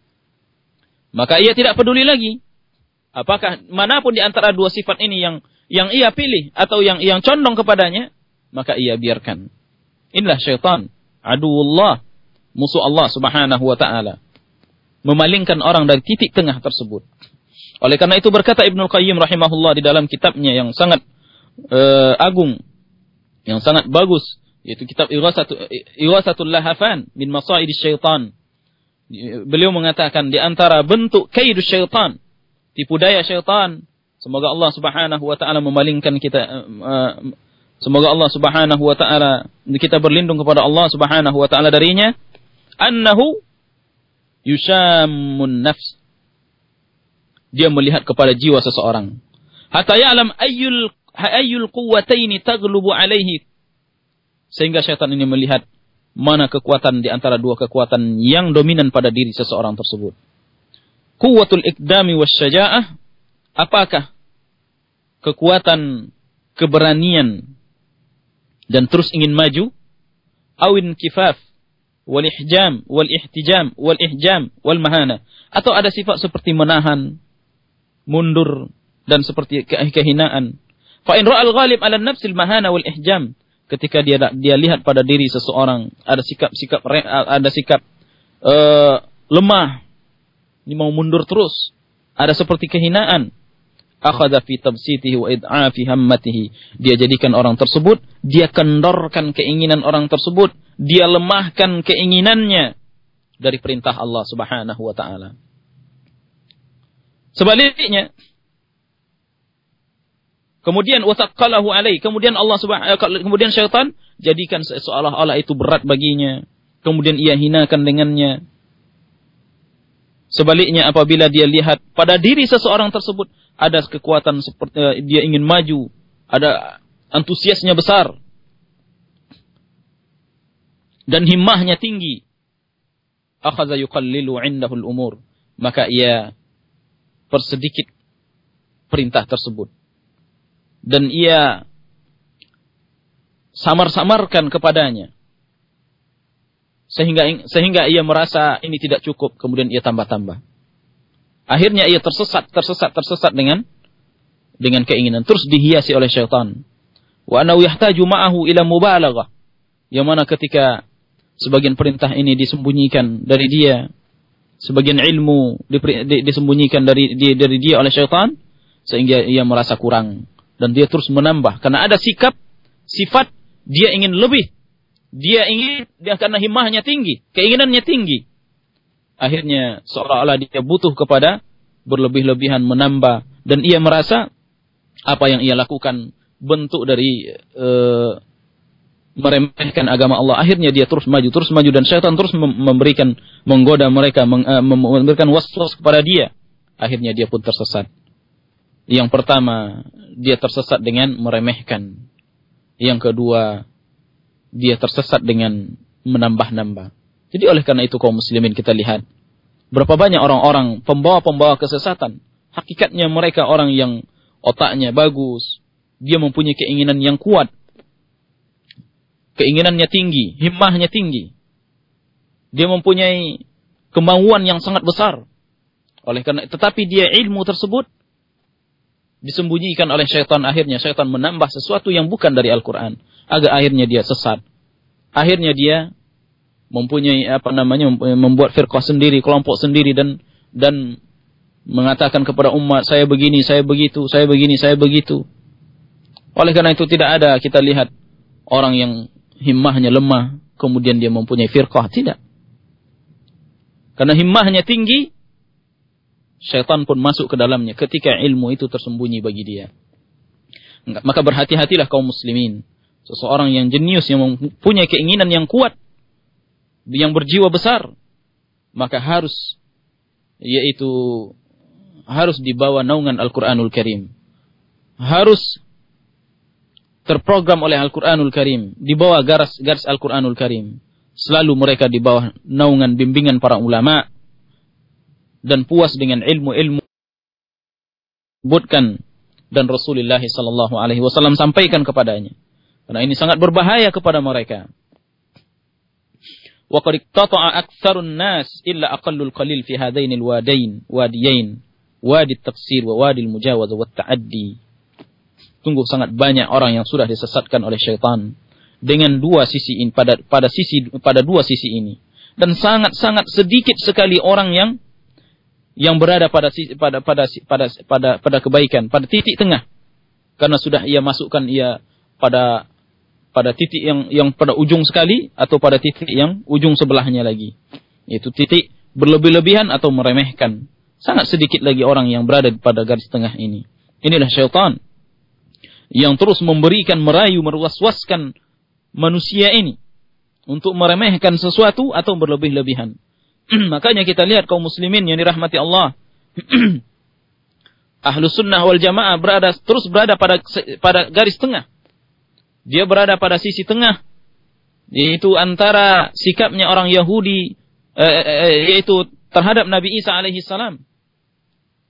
Maka ia tidak peduli lagi apakah mana pun di antara dua sifat ini yang yang ia pilih atau yang yang condong kepadanya, maka ia biarkan. Inilah syaitan, aduullah, musuh Allah Subhanahu wa taala. Memalingkan orang dari titik tengah tersebut. Oleh karena itu berkata Ibnu Qayyim rahimahullah di dalam kitabnya yang sangat uh, agung, yang sangat bagus, yaitu kitab Ighasatul Lahafan min Masaid Syaitan. Beliau mengatakan di antara bentuk kaidu syaitan, tipu daya syaitan, semoga Allah Subhanahu wa taala memalingkan kita uh, semoga Allah Subhanahu wa taala kita berlindung kepada Allah Subhanahu wa taala darinya, annahu yushammun nafs. Dia melihat kepada jiwa seseorang. Hatta ya'lam ayyul ayyul quwwataini taghlubu alaihi sehingga syaitan ini melihat mana kekuatan di antara dua kekuatan yang dominan pada diri seseorang tersebut. Kuwatul ikdami wasyaja'ah, apakah kekuatan keberanian dan terus ingin maju? Awin kifaf, wal ihjam, wal ihtijam, wal ihjam, wal mahana. Atau ada sifat seperti menahan, mundur, dan seperti kehinaan. Fa'in ra'al ghalib ala nafsil mahana wal ihjam ketika dia dia lihat pada diri seseorang ada sikap-sikap ada sikap uh, lemah ini mau mundur terus ada seperti kehinaan akhadha fi tabsitihi wa id'afi hammatihi. Dia jadikan orang tersebut dia kendorkan keinginan orang tersebut dia lemahkan keinginannya dari perintah Allah Subhanahu wa taala. Sebaliknya Kemudian wasaqalahu alaih. Kemudian Allah subhanahu eh, kemudian syaitan jadikan seolah-olah itu berat baginya. Kemudian ia hinakan dengannya. Sebaliknya apabila dia lihat pada diri seseorang tersebut ada kekuatan seperti uh, dia ingin maju, ada antusiasnya besar dan himmahnya tinggi, akhadha yuqallilu 'indahu al-umur, maka ia persedikit perintah tersebut. Dan ia samar-samarkan kepadanya. Sehingga sehingga ia merasa ini tidak cukup kemudian ia tambah-tambah. Akhirnya ia tersesat tersesat tersesat dengan dengan keinginan. Terus dihiasi oleh syaitan. Wa annahu yahtaju ma'ahu ila mubalaghah yang mana ketika sebagian perintah ini disembunyikan dari dia sebagian ilmu disembunyikan dari dia dari dia oleh syaitan sehingga ia merasa kurang dan dia terus menambah karena ada sikap sifat dia ingin lebih dia ingin dia karena himmahnya tinggi, keinginannya tinggi. Akhirnya seolah-olah dia butuh kepada berlebih-lebihan menambah dan ia merasa apa yang ia lakukan bentuk dari uh, meremehkan agama Allah. Akhirnya dia terus maju, terus maju dan syaitan terus memberikan menggoda mereka, uh, memberikan waswas kepada dia. Akhirnya dia pun tersesat. Yang pertama, dia tersesat dengan meremehkan. Yang kedua, dia tersesat dengan menambah-nambah. Jadi oleh karena itu kaum muslimin kita lihat berapa banyak orang-orang pembawa-pembawa kesesatan. Hakikatnya mereka orang yang otaknya bagus, dia mempunyai keinginan yang kuat. Keinginannya tinggi, himmahnya tinggi. Dia mempunyai kemauan yang sangat besar. Oleh karena tetapi dia ilmu tersebut disembunyikan oleh syaitan akhirnya syaitan menambah sesuatu yang bukan dari Al-Qur'an agar akhirnya dia sesat. Akhirnya dia mempunyai apa namanya membuat firqah sendiri, kelompok sendiri dan dan mengatakan kepada umat saya begini, saya begitu, saya begini, saya begitu. Oleh karena itu tidak ada kita lihat orang yang himmahnya lemah kemudian dia mempunyai firqah, tidak. Karena himmahnya tinggi, syaitan pun masuk ke dalamnya ketika ilmu itu tersembunyi bagi dia. Maka berhati-hatilah kaum muslimin Seseorang yang jenius, yang mempunyai keinginan yang kuat, yang berjiwa besar, maka harus yaitu harus dibawa naungan Al-Qur'anul Karim. Harus terprogram oleh Al-Qur'anul Karim, dibawa garis garis Al-Qur'anul Karim. Selalu mereka di bawah naungan bimbingan para ulama dan puas dengan ilmu-ilmu sebutkan dan Rasulullah sallallahu alaihi wasallam sampaikan kepadanya. Karena ini sangat berbahaya kepada mereka. Wa qad iqtata'a aktsarun nas illa aqallul qalil fi hadainil wadain wadiyain wadi tafsir wa wadi mujawaz wa ta'addi. Tunggu sangat banyak orang yang sudah disesatkan oleh syaitan dengan dua sisi ini pada pada sisi pada dua sisi ini dan sangat sangat sedikit sekali orang yang yang berada pada pada pada pada pada pada kebaikan pada titik tengah karena sudah ia masukkan ia pada pada titik yang yang pada ujung sekali atau pada titik yang ujung sebelahnya lagi. Itu titik berlebih-lebihan atau meremehkan. Sangat sedikit lagi orang yang berada pada garis tengah ini. Inilah syaitan yang terus memberikan merayu meruas-waskan manusia ini untuk meremehkan sesuatu atau berlebih-lebihan. Makanya kita lihat kaum muslimin yang dirahmati Allah. Ahlu sunnah wal jamaah berada terus berada pada pada garis tengah dia berada pada sisi tengah yaitu antara sikapnya orang Yahudi eh, eh, eh, yaitu terhadap Nabi Isa alaihi salam.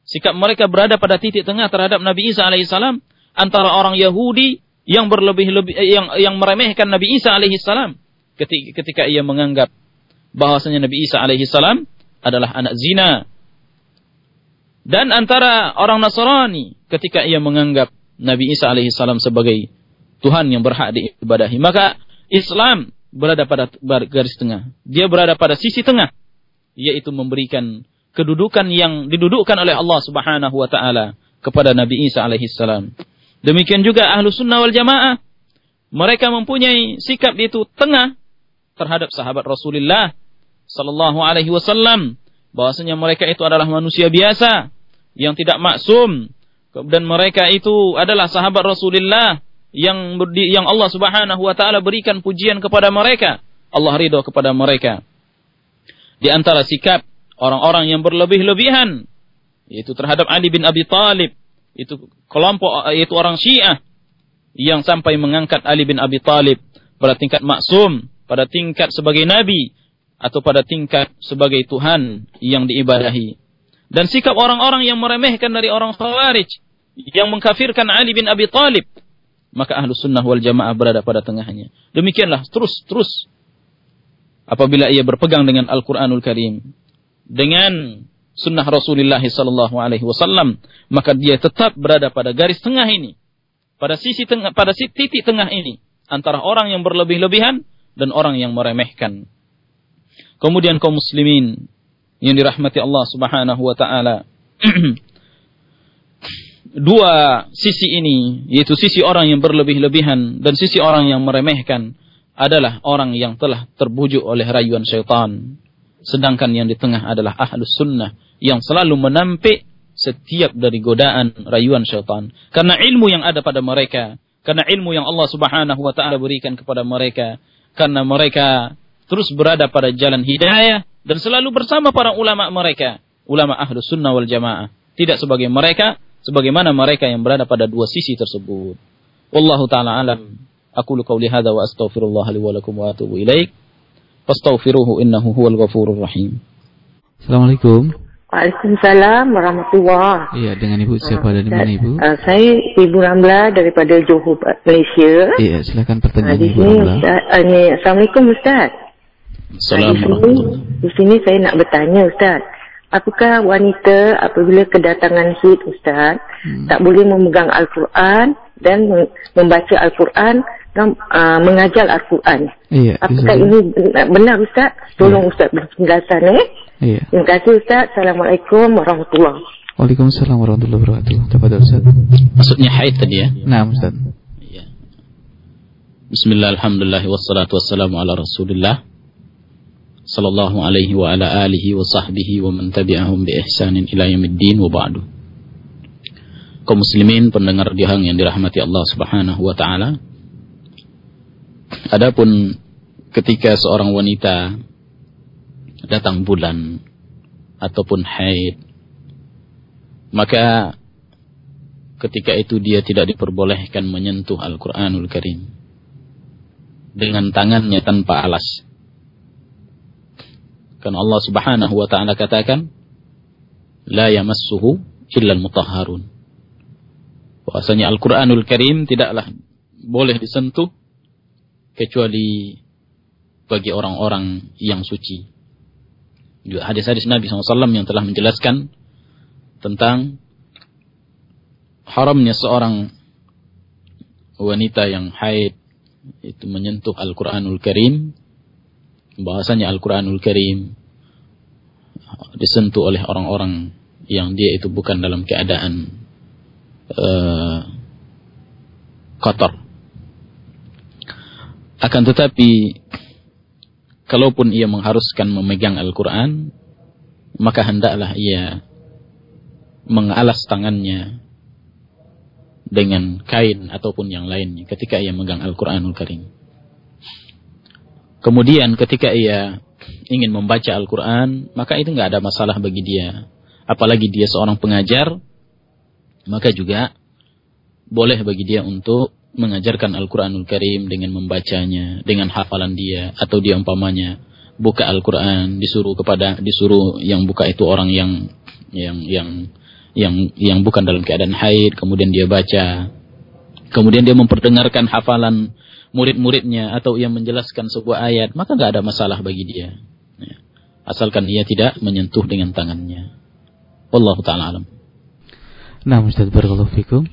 Sikap mereka berada pada titik tengah terhadap Nabi Isa alaihi salam antara orang Yahudi yang berlebih-lebih eh, yang yang meremehkan Nabi Isa alaihi salam ketika, ketika ia menganggap bahwasanya Nabi Isa alaihi salam adalah anak zina. Dan antara orang Nasrani ketika ia menganggap Nabi Isa alaihi salam sebagai Tuhan yang berhak diibadahi. Maka Islam berada pada garis tengah. Dia berada pada sisi tengah. Yaitu memberikan kedudukan yang didudukkan oleh Allah subhanahu wa ta'ala kepada Nabi Isa alaihi salam. Demikian juga ahlu sunnah wal jamaah. Mereka mempunyai sikap itu tengah terhadap sahabat Rasulullah sallallahu alaihi wasallam bahwasanya mereka itu adalah manusia biasa yang tidak maksum dan mereka itu adalah sahabat Rasulullah yang yang Allah Subhanahu wa taala berikan pujian kepada mereka. Allah ridho kepada mereka. Di antara sikap orang-orang yang berlebih-lebihan yaitu terhadap Ali bin Abi Thalib itu kelompok yaitu orang Syiah yang sampai mengangkat Ali bin Abi Thalib pada tingkat maksum, pada tingkat sebagai nabi atau pada tingkat sebagai Tuhan yang diibadahi. Dan sikap orang-orang yang meremehkan dari orang Khawarij yang mengkafirkan Ali bin Abi Thalib, maka ahlu sunnah wal jamaah berada pada tengahnya. Demikianlah terus terus apabila ia berpegang dengan Al-Quranul Karim, dengan sunnah Rasulullah sallallahu alaihi wasallam, maka dia tetap berada pada garis tengah ini pada sisi tengah pada titik tengah ini antara orang yang berlebih-lebihan dan orang yang meremehkan. Kemudian kaum muslimin yang dirahmati Allah Subhanahu wa taala. Dua sisi ini, yaitu sisi orang yang berlebih-lebihan dan sisi orang yang meremehkan adalah orang yang telah terbujuk oleh rayuan syaitan. Sedangkan yang di tengah adalah ahlus sunnah yang selalu menampik setiap dari godaan rayuan syaitan. Karena ilmu yang ada pada mereka, karena ilmu yang Allah Subhanahu wa taala berikan kepada mereka, karena mereka terus berada pada jalan hidayah dan selalu bersama para ulama mereka, ulama ahlu sunnah wal jamaah. Tidak sebagai mereka, sebagaimana mereka yang berada pada dua sisi tersebut. Wallahu taala alam. Aku qauli hadza wa astaghfirullah li wa lakum wa atubu ilaik. Fastaghfiruhu innahu huwal ghafurur rahim. Assalamualaikum. Waalaikumsalam warahmatullahi Iya, dengan Ibu siapa dari mana Ibu? Uh, saya Ibu Ramla daripada Johor, Malaysia. Iya, silakan pertanyaan di Ibu Ramla. Ustaz, uh, ni, Assalamualaikum Ustaz. Di, Assalamualaikum. sini, di sini saya nak bertanya Ustaz. Apakah wanita apabila kedatangan haid Ustaz, Hmm. tak boleh memegang Al-Quran dan mem- membaca Al-Quran dan uh, mengajar Al-Quran? Iya, Apakah ini benar- Ustaz? Tolong Ustaz berpenjelasan eh. Iya. Terima kasih Ustaz. Assalamualaikum warahmatullahi Waalaikumsalam warahmatullahi wabarakatuh. Tafadhol Ustaz. Maksudnya haid tadi ya? Nah, Ustaz. Ya. Bismillah, alhamdulillah, wassalatu wassalamu ala rasulillah. Sallallahu alaihi wa ala alihi wa sahbihi wa man tabi'ahum bi ihsanin ila yamiddin wa ba'du. Kaum muslimin pendengar dihang yang dirahmati Allah subhanahu wa ta'ala. Adapun ketika seorang wanita datang bulan ataupun haid, maka ketika itu dia tidak diperbolehkan menyentuh Al-Quranul Karim dengan tangannya tanpa alas. Karena Allah Subhanahu wa taala katakan, "La yamassuhu illa al-mutahharun." Bahwasanya Al-Qur'anul Karim tidaklah boleh disentuh kecuali bagi orang-orang yang suci. Juga hadis-hadis Nabi SAW yang telah menjelaskan tentang haramnya seorang wanita yang haid itu menyentuh Al-Quranul Karim bahasanya Al-Quranul Karim disentuh oleh orang-orang yang dia itu bukan dalam keadaan uh, kotor akan tetapi kalaupun ia mengharuskan memegang Al-Quran maka hendaklah ia mengalas tangannya dengan kain ataupun yang lainnya ketika ia megang Al-Quranul Karim. Kemudian ketika ia ingin membaca Al-Quran, maka itu nggak ada masalah bagi dia. Apalagi dia seorang pengajar, maka juga boleh bagi dia untuk mengajarkan Al-Quranul Karim dengan membacanya, dengan hafalan dia, atau dia umpamanya buka Al-Quran, disuruh kepada disuruh yang buka itu orang yang yang yang yang yang bukan dalam keadaan haid, kemudian dia baca, kemudian dia memperdengarkan hafalan murid-muridnya atau ia menjelaskan sebuah ayat, maka nggak ada masalah bagi dia. Ya. Asalkan ia tidak menyentuh dengan tangannya. Wallahu taala alam. Nah, Ustaz Barakallahu Fikum.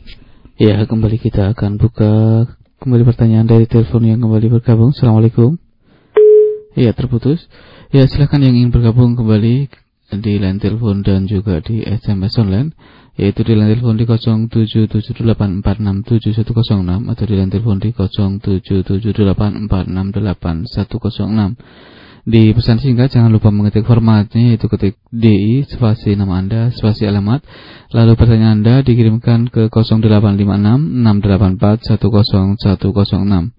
Ya, kembali kita akan buka kembali pertanyaan dari telepon yang kembali bergabung. Assalamualaikum. Ya, terputus. Ya, silakan yang ingin bergabung kembali di line telepon dan juga di SMS online yaitu di line telepon di 0778467106 atau di line telepon di 0778468106. Di pesan singkat jangan lupa mengetik formatnya yaitu ketik DI spasi nama Anda spasi alamat lalu pertanyaan Anda dikirimkan ke 085668410106.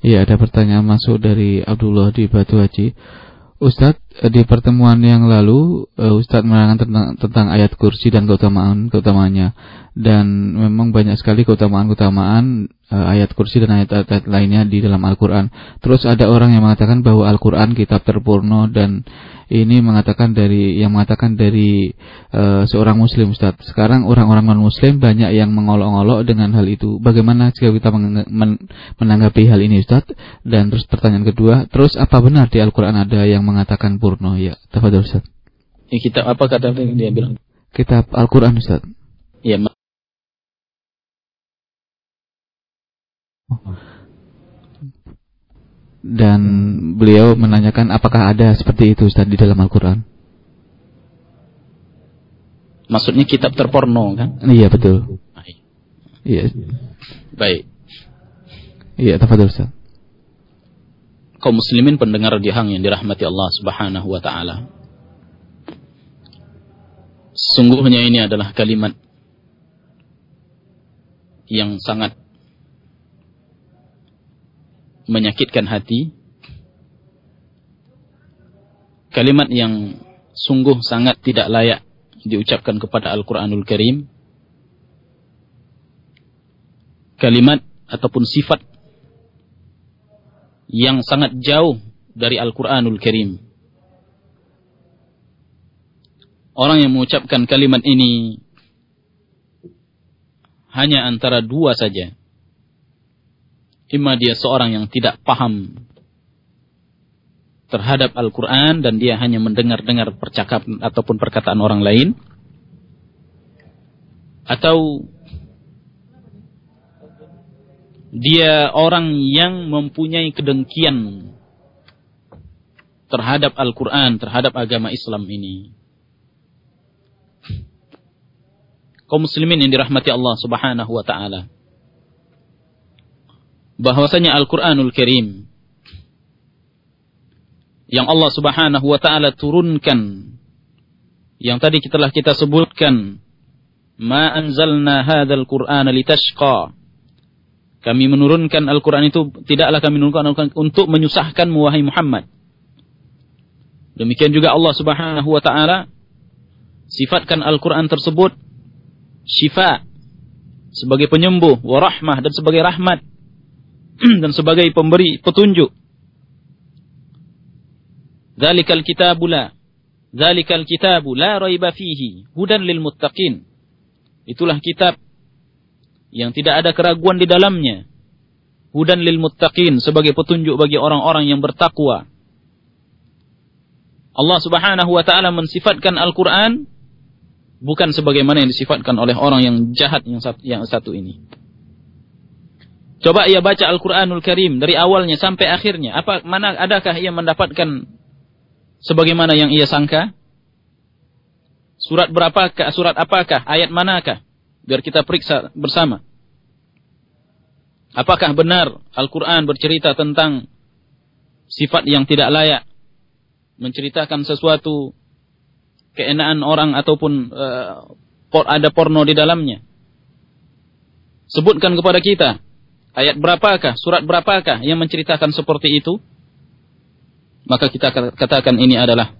Iya ada pertanyaan masuk dari Abdullah di Batu Haji. Ustadz, di pertemuan yang lalu uh, Ustadz menerangkan tentang, tentang ayat kursi dan keutamaan keutamaannya dan memang banyak sekali keutamaan-keutamaan uh, ayat kursi dan ayat-ayat lainnya di dalam Al-Qur'an. Terus ada orang yang mengatakan bahwa Al-Qur'an kitab terpurno dan ini mengatakan dari yang mengatakan dari uh, seorang muslim Ustaz. Sekarang orang-orang non-muslim banyak yang mengolok-olok dengan hal itu. Bagaimana jika kita menanggapi hal ini Ustaz? Dan terus pertanyaan kedua, terus apa benar di Al-Qur'an ada yang mengatakan purno? Ya, tafadhol Ustaz. Ini kitab apa kata yang dia bilang? Kitab Al-Qur'an Ustaz. Ya, dan beliau menanyakan apakah ada seperti itu Ustaz di dalam Al-Quran. Maksudnya kitab terporno kan? Iya betul. Iya. Baik. Iya, tafadhol Ustaz. Kaum muslimin pendengar dihang yang dirahmati Allah Subhanahu wa taala. Sungguhnya ini adalah kalimat yang sangat menyakitkan hati. Kalimat yang sungguh sangat tidak layak diucapkan kepada Al-Quranul Karim. Kalimat ataupun sifat yang sangat jauh dari Al-Quranul Karim. Orang yang mengucapkan kalimat ini hanya antara dua saja. Ima dia seorang yang tidak paham terhadap Al-Quran dan dia hanya mendengar-dengar percakapan ataupun perkataan orang lain. Atau dia orang yang mempunyai kedengkian terhadap Al-Quran, terhadap agama Islam ini. Kaum muslimin yang dirahmati Allah subhanahu wa ta'ala bahwasanya Al-Qur'anul Karim yang Allah Subhanahu wa taala turunkan yang tadi telah kita sebutkan ma anzalna hadzal qur'ana litashqa kami menurunkan Al-Qur'an itu tidaklah kami menurunkan Al-Qur'an untuk menyusahkan wahai Muhammad demikian juga Allah Subhanahu wa taala sifatkan Al-Qur'an tersebut syifa sebagai penyembuh wa rahmah dan sebagai rahmat dan sebagai pemberi petunjuk. Zalikal kitabu la. Zalikal kitabu la raiba fihi. Hudan lil muttaqin. Itulah kitab yang tidak ada keraguan di dalamnya. Hudan lil muttaqin sebagai petunjuk bagi orang-orang yang bertakwa. Allah Subhanahu wa taala mensifatkan Al-Qur'an bukan sebagaimana yang disifatkan oleh orang yang jahat yang satu, yang satu ini. Coba ia baca Al-Quranul Karim dari awalnya sampai akhirnya. Apa mana adakah ia mendapatkan sebagaimana yang ia sangka? Surat berapakah? Surat apakah? Ayat manakah? Biar kita periksa bersama. Apakah benar Al-Quran bercerita tentang sifat yang tidak layak? Menceritakan sesuatu keenaan orang ataupun uh, ada porno di dalamnya? Sebutkan kepada kita Ayat berapakah, surat berapakah yang menceritakan seperti itu? Maka kita katakan ini adalah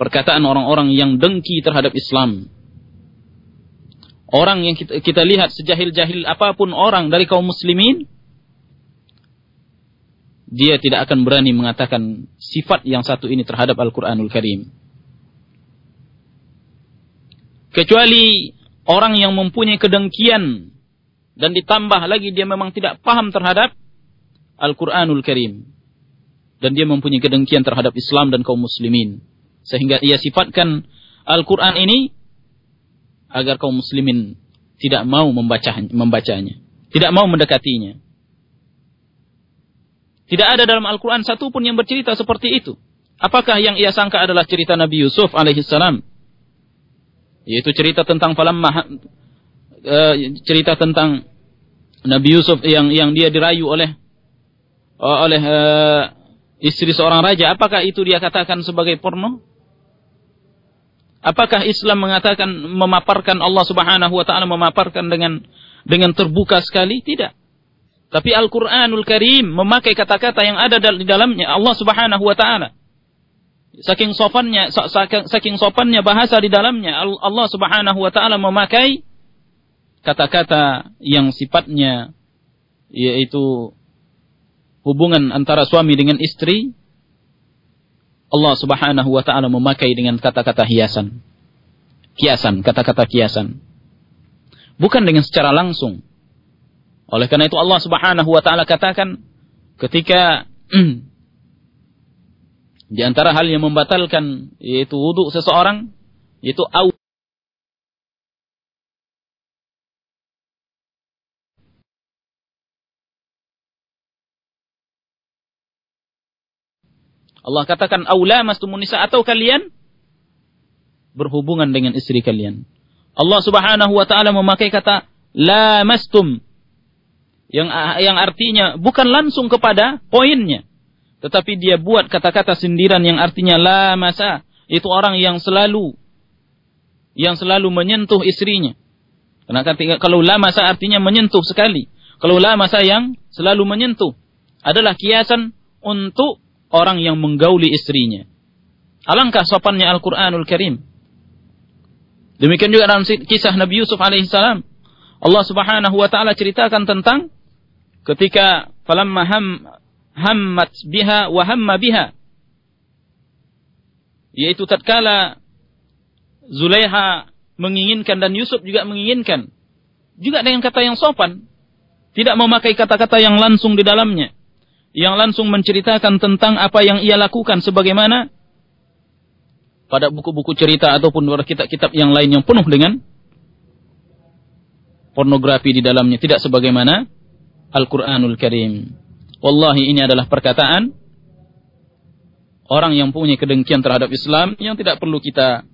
perkataan orang-orang yang dengki terhadap Islam. Orang yang kita, kita lihat sejahil-jahil apa pun orang dari kaum muslimin, dia tidak akan berani mengatakan sifat yang satu ini terhadap Al-Quranul Karim. Kecuali orang yang mempunyai kedengkian dan ditambah lagi dia memang tidak paham terhadap Al-Quranul Karim. Dan dia mempunyai kedengkian terhadap Islam dan kaum muslimin. Sehingga ia sifatkan Al-Quran ini agar kaum muslimin tidak mau membacanya, membacanya. Tidak mau mendekatinya. Tidak ada dalam Al-Quran satupun yang bercerita seperti itu. Apakah yang ia sangka adalah cerita Nabi Yusuf alaihissalam? Yaitu cerita tentang falamma uh, cerita tentang Nabi Yusuf yang yang dia dirayu oleh oleh uh, istri seorang raja, apakah itu dia katakan sebagai porno? Apakah Islam mengatakan memaparkan Allah Subhanahu wa taala memaparkan dengan dengan terbuka sekali? Tidak. Tapi Al-Qur'anul Karim memakai kata-kata yang ada di dalamnya Allah Subhanahu wa taala saking sopannya saking sopannya bahasa di dalamnya Allah Subhanahu wa taala memakai kata-kata yang sifatnya yaitu hubungan antara suami dengan istri Allah Subhanahu wa taala memakai dengan kata-kata hiasan. Kiasan kata-kata kiasan. Bukan dengan secara langsung. Oleh karena itu Allah Subhanahu wa taala katakan ketika Di antara hal yang membatalkan yaitu wudhu seseorang yaitu au Allah katakan aula mastumunisa atau kalian berhubungan dengan istri kalian. Allah Subhanahu wa taala memakai kata la mastum yang yang artinya bukan langsung kepada poinnya tetapi dia buat kata-kata sindiran yang artinya la masa. Itu orang yang selalu yang selalu menyentuh istrinya. Karena ketika, kalau la masa artinya menyentuh sekali. Kalau la masa yang selalu menyentuh adalah kiasan untuk orang yang menggauli istrinya. Alangkah sopannya Al-Quranul Karim. Demikian juga dalam kisah Nabi Yusuf alaihissalam. Allah subhanahu wa ta'ala ceritakan tentang ketika falamma ham hammat biha wa hamma biha yaitu tatkala Zulaiha menginginkan dan Yusuf juga menginginkan juga dengan kata yang sopan tidak memakai kata-kata yang langsung di dalamnya yang langsung menceritakan tentang apa yang ia lakukan sebagaimana pada buku-buku cerita ataupun kitab-kitab yang lain yang penuh dengan pornografi di dalamnya tidak sebagaimana Al-Qur'anul Karim Wallahi ini adalah perkataan orang yang punya kedengkian terhadap Islam yang tidak perlu kita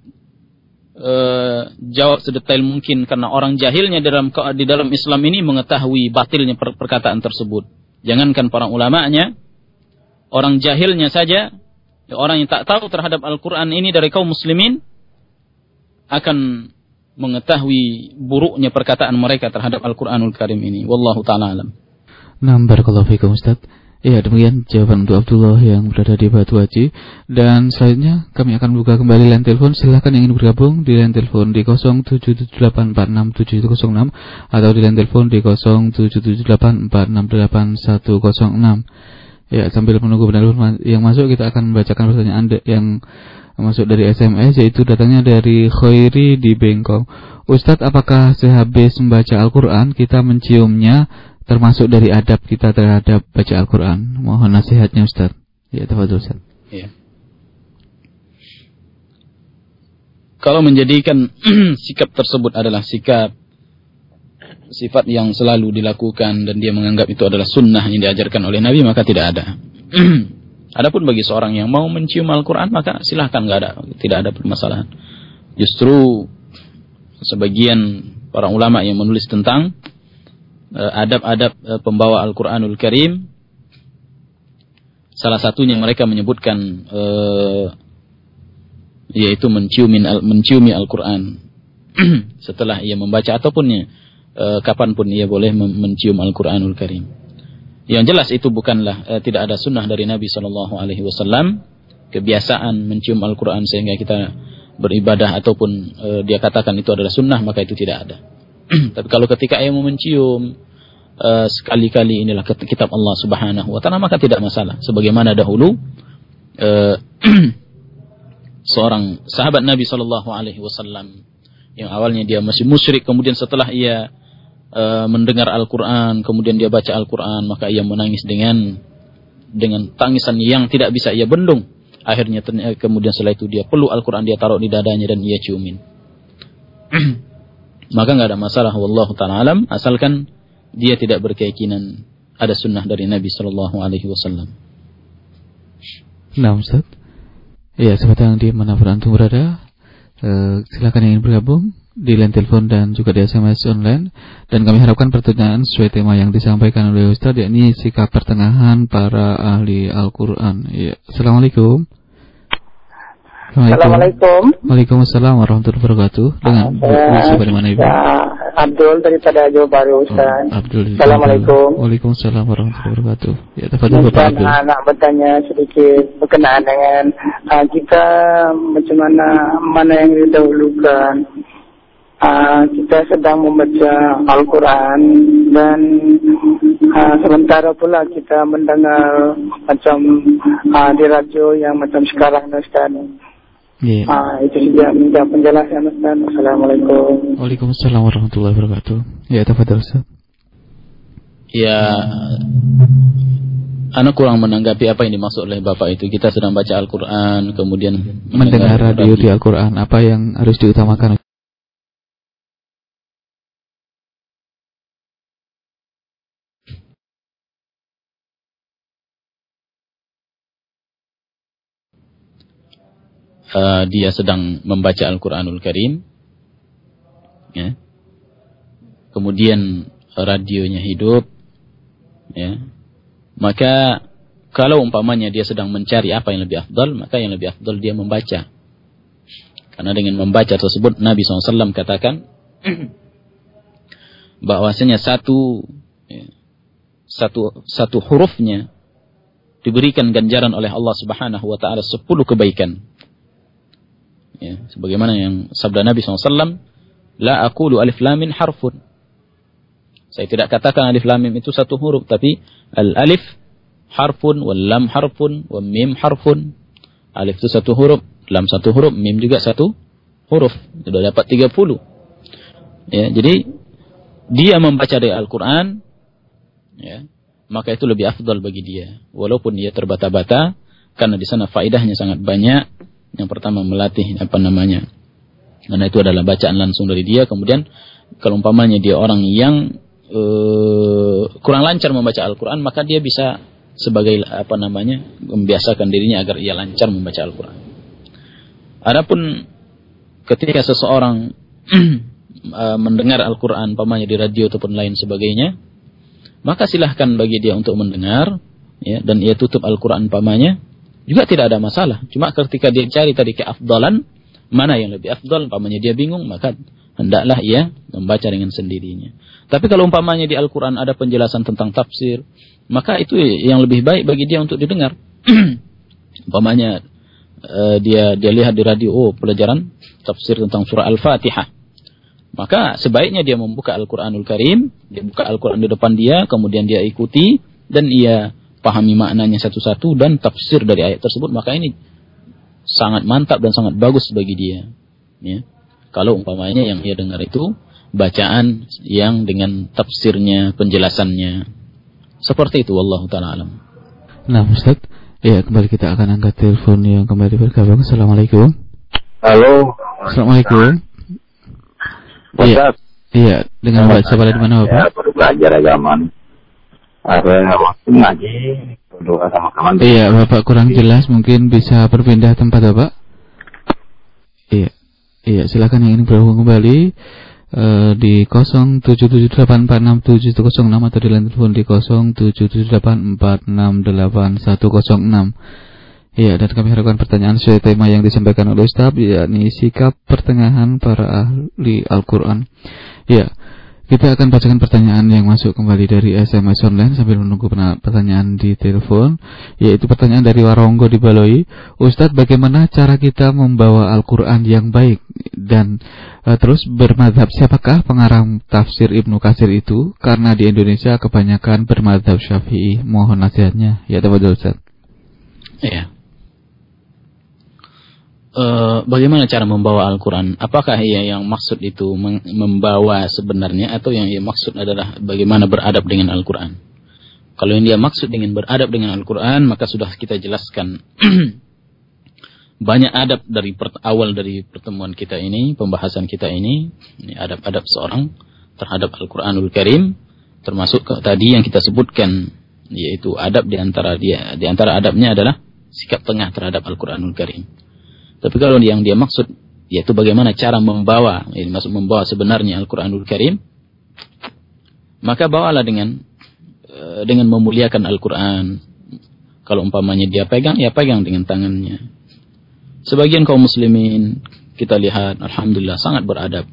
uh, jawab sedetail mungkin karena orang jahilnya dalam di dalam Islam ini mengetahui batilnya per, perkataan tersebut. Jangankan para ulamanya, orang jahilnya saja, ya orang yang tak tahu terhadap Al-Quran ini dari kaum muslimin, akan mengetahui buruknya perkataan mereka terhadap Al-Quranul Karim ini. Wallahu ta'ala alam. Nah, barakallahu fikum Ustaz. Ya, demikian jawaban untuk Abdullah yang berada di Batu Haji. Dan selanjutnya kami akan buka kembali line telepon. Silahkan yang ingin bergabung di line telepon di 0778467706 atau di line telepon di 0778468106. Ya, sambil menunggu penelpon yang masuk kita akan membacakan pertanyaan yang masuk dari SMS yaitu datangnya dari Khairi di Bengkong. Ustadz, apakah sehabis membaca Al-Quran kita menciumnya termasuk dari adab kita terhadap baca Al-Quran. Mohon nasihatnya Ustaz. Ya, tafadhol Ustaz. Ya. Kalau menjadikan sikap tersebut adalah sikap sifat yang selalu dilakukan dan dia menganggap itu adalah sunnah yang diajarkan oleh Nabi maka tidak ada. Adapun bagi seorang yang mau mencium Al-Quran maka silahkan nggak ada, tidak ada permasalahan. Justru sebagian para ulama yang menulis tentang adab-adab uh, pembawa Al-Quranul Karim. Salah satunya mereka menyebutkan uh, yaitu menciumi menciumi Al-Quran setelah ia membaca ataupun uh, kapan pun ia boleh mencium Al-Quranul Karim. Yang jelas itu bukanlah uh, tidak ada sunnah dari Nabi Shallallahu Alaihi Wasallam kebiasaan mencium Al-Quran sehingga kita beribadah ataupun dia katakan itu adalah sunnah maka itu tidak ada. Tapi kalau ketika ia mau mencium uh, sekali-kali inilah kitab Allah Subhanahu wa taala maka tidak masalah. Sebagaimana dahulu uh, seorang sahabat Nabi Shallallahu alaihi wasallam yang awalnya dia masih musyrik kemudian setelah ia uh, mendengar Al-Qur'an kemudian dia baca Al-Qur'an maka ia menangis dengan dengan tangisan yang tidak bisa ia bendung. Akhirnya kemudian setelah itu dia peluk Al-Qur'an dia taruh di dadanya dan ia ciumin. maka nggak ada masalah wallahu taala alam asalkan dia tidak berkeyakinan ada sunnah dari Nabi Shallallahu Alaihi Wasallam. Nah, Ustaz. Ya, sahabat yang di mana antum berada, uh, silakan yang ingin bergabung di line telepon dan juga di SMS online dan kami harapkan pertanyaan sesuai tema yang disampaikan oleh Ustaz yakni sikap pertengahan para ahli Al-Qur'an. Ya. Assalamualaikum. Assalamualaikum. Waalaikumsalam warahmatullahi wabarakatuh. Dengan Bu Lucy pada mana Ibu? Ya, Abdul daripada Jawa Baru Ustaz. Oh, Abdul. Assalamualaikum. Waalaikumsalam warahmatullahi wabarakatuh. Ya, tafadhol Bapak Abdul. nak, nak bertanya sedikit berkenaan dengan uh, kita macam mana mana yang didahulukan. Uh, kita sedang membaca Al-Quran dan uh, sementara pula kita mendengar macam uh, di radio yang macam sekarang ni, Ustaz. Iya. Uh, itu saja minta penjelasan Ustaz. Assalamualaikum. Waalaikumsalam warahmatullahi wabarakatuh. Ya, tafadhol Ustaz. Ya, anak kurang menanggapi apa yang dimaksud oleh Bapak itu. Kita sedang baca Al-Quran, kemudian Mendengar radio di Al-Qur'an apa yang harus diutamakan? Eh, dia sedang membaca Al-Quranul Karim. Ya. Kemudian radionya hidup. Ya. Maka kalau umpamanya dia sedang mencari apa yang lebih afdal, maka yang lebih afdal dia membaca. Karena dengan membaca tersebut Nabi SAW katakan bahwasanya satu ya, satu satu hurufnya diberikan ganjaran oleh Allah Subhanahu wa taala 10 kebaikan. Ya, sebagaimana yang sabda Nabi SAW, La aqulu alif lam min harfun. Saya tidak katakan alif lam mim itu satu huruf, tapi al alif harfun, wal lam harfun, wal mim harfun. Alif itu satu huruf, lam satu huruf, mim juga satu huruf. Sudah dapat 30. Ya, jadi dia membaca dari Al-Quran, ya, maka itu lebih afdal bagi dia. Walaupun dia terbata-bata, karena di sana faidahnya sangat banyak. Yang pertama melatih apa namanya, karena itu adalah bacaan langsung dari dia. Kemudian kalau umpamanya dia orang yang eh, kurang lancar membaca Al-Quran, maka dia bisa sebagai apa namanya membiasakan dirinya agar ia lancar membaca Al-Quran. Adapun ketika seseorang eh, mendengar Al-Quran, pamannya di radio ataupun lain sebagainya, maka silahkan bagi dia untuk mendengar, ya, dan ia tutup Al-Quran pamannya, juga tidak ada masalah. Cuma ketika dia cari tadi keafdalan, mana yang lebih afdal, pamannya dia bingung, maka hendaklah ia membaca dengan sendirinya. Tapi kalau umpamanya di Al-Quran ada penjelasan tentang tafsir, maka itu yang lebih baik bagi dia untuk didengar. umpamanya eh, dia dia lihat di radio, oh pelajaran tafsir tentang surah Al-Fatihah. Maka sebaiknya dia membuka Al-Quranul Karim, dia buka Al-Quran di depan dia, kemudian dia ikuti, dan ia pahami maknanya satu-satu dan tafsir dari ayat tersebut, maka ini sangat mantap dan sangat bagus bagi dia. Ya. Kalau umpamanya yang ia dengar itu bacaan yang dengan tafsirnya, penjelasannya. Seperti itu, Allah Ta'ala alam. Nah, Ustaz, ya kembali kita akan angkat telepon yang kembali bergabung. Assalamualaikum. Halo. Assalamualaikum. Iya, Ustaz. iya, dengan Pak siapa dari mana Ya, Bapak? baru belajar agama. Ada waktu ngaji, berdoa sama kawan. Iya, Bapak kurang jelas, mungkin bisa berpindah tempat Bapak. Iya, iya, silakan yang ingin berhubung kembali eh, di 0778467106 atau di line telepon di 0778468106. Iya, dan kami harapkan pertanyaan sesuai tema yang disampaikan oleh Ustaz, yakni sikap pertengahan para ahli Al-Quran. Iya, kita akan bacakan pertanyaan yang masuk kembali dari SMS online sambil menunggu pertanyaan di telepon, yaitu pertanyaan dari Waronggo di Baloi. Ustadz, bagaimana cara kita membawa Al-Quran yang baik dan eh, terus bermadhab siapakah pengarang tafsir Ibnu Katsir itu? Karena di Indonesia kebanyakan bermadhab Syafi'i. Mohon nasihatnya. Ya, tafadhol Ustaz. Iya. Eh, bagaimana cara membawa Al-Quran? Apakah ia yang maksud itu membawa sebenarnya atau yang ia maksud adalah bagaimana beradab dengan Al-Quran? Kalau yang dia maksud dengan beradab dengan Al-Quran, maka sudah kita jelaskan banyak adab dari awal dari pertemuan kita ini, pembahasan kita ini, ini adab-adab seorang terhadap Al-Quranul Karim, termasuk tadi yang kita sebutkan, yaitu adab di antara dia, di antara adabnya adalah sikap tengah terhadap Al-Quranul Karim. Tapi kalau yang dia maksud yaitu bagaimana cara membawa, ini maksud membawa sebenarnya Al-Qur'anul Karim, maka bawalah dengan eh, dengan memuliakan Al-Qur'an. Kalau umpamanya dia pegang, ya pegang dengan tangannya. Sebagian kaum muslimin kita lihat alhamdulillah sangat beradab.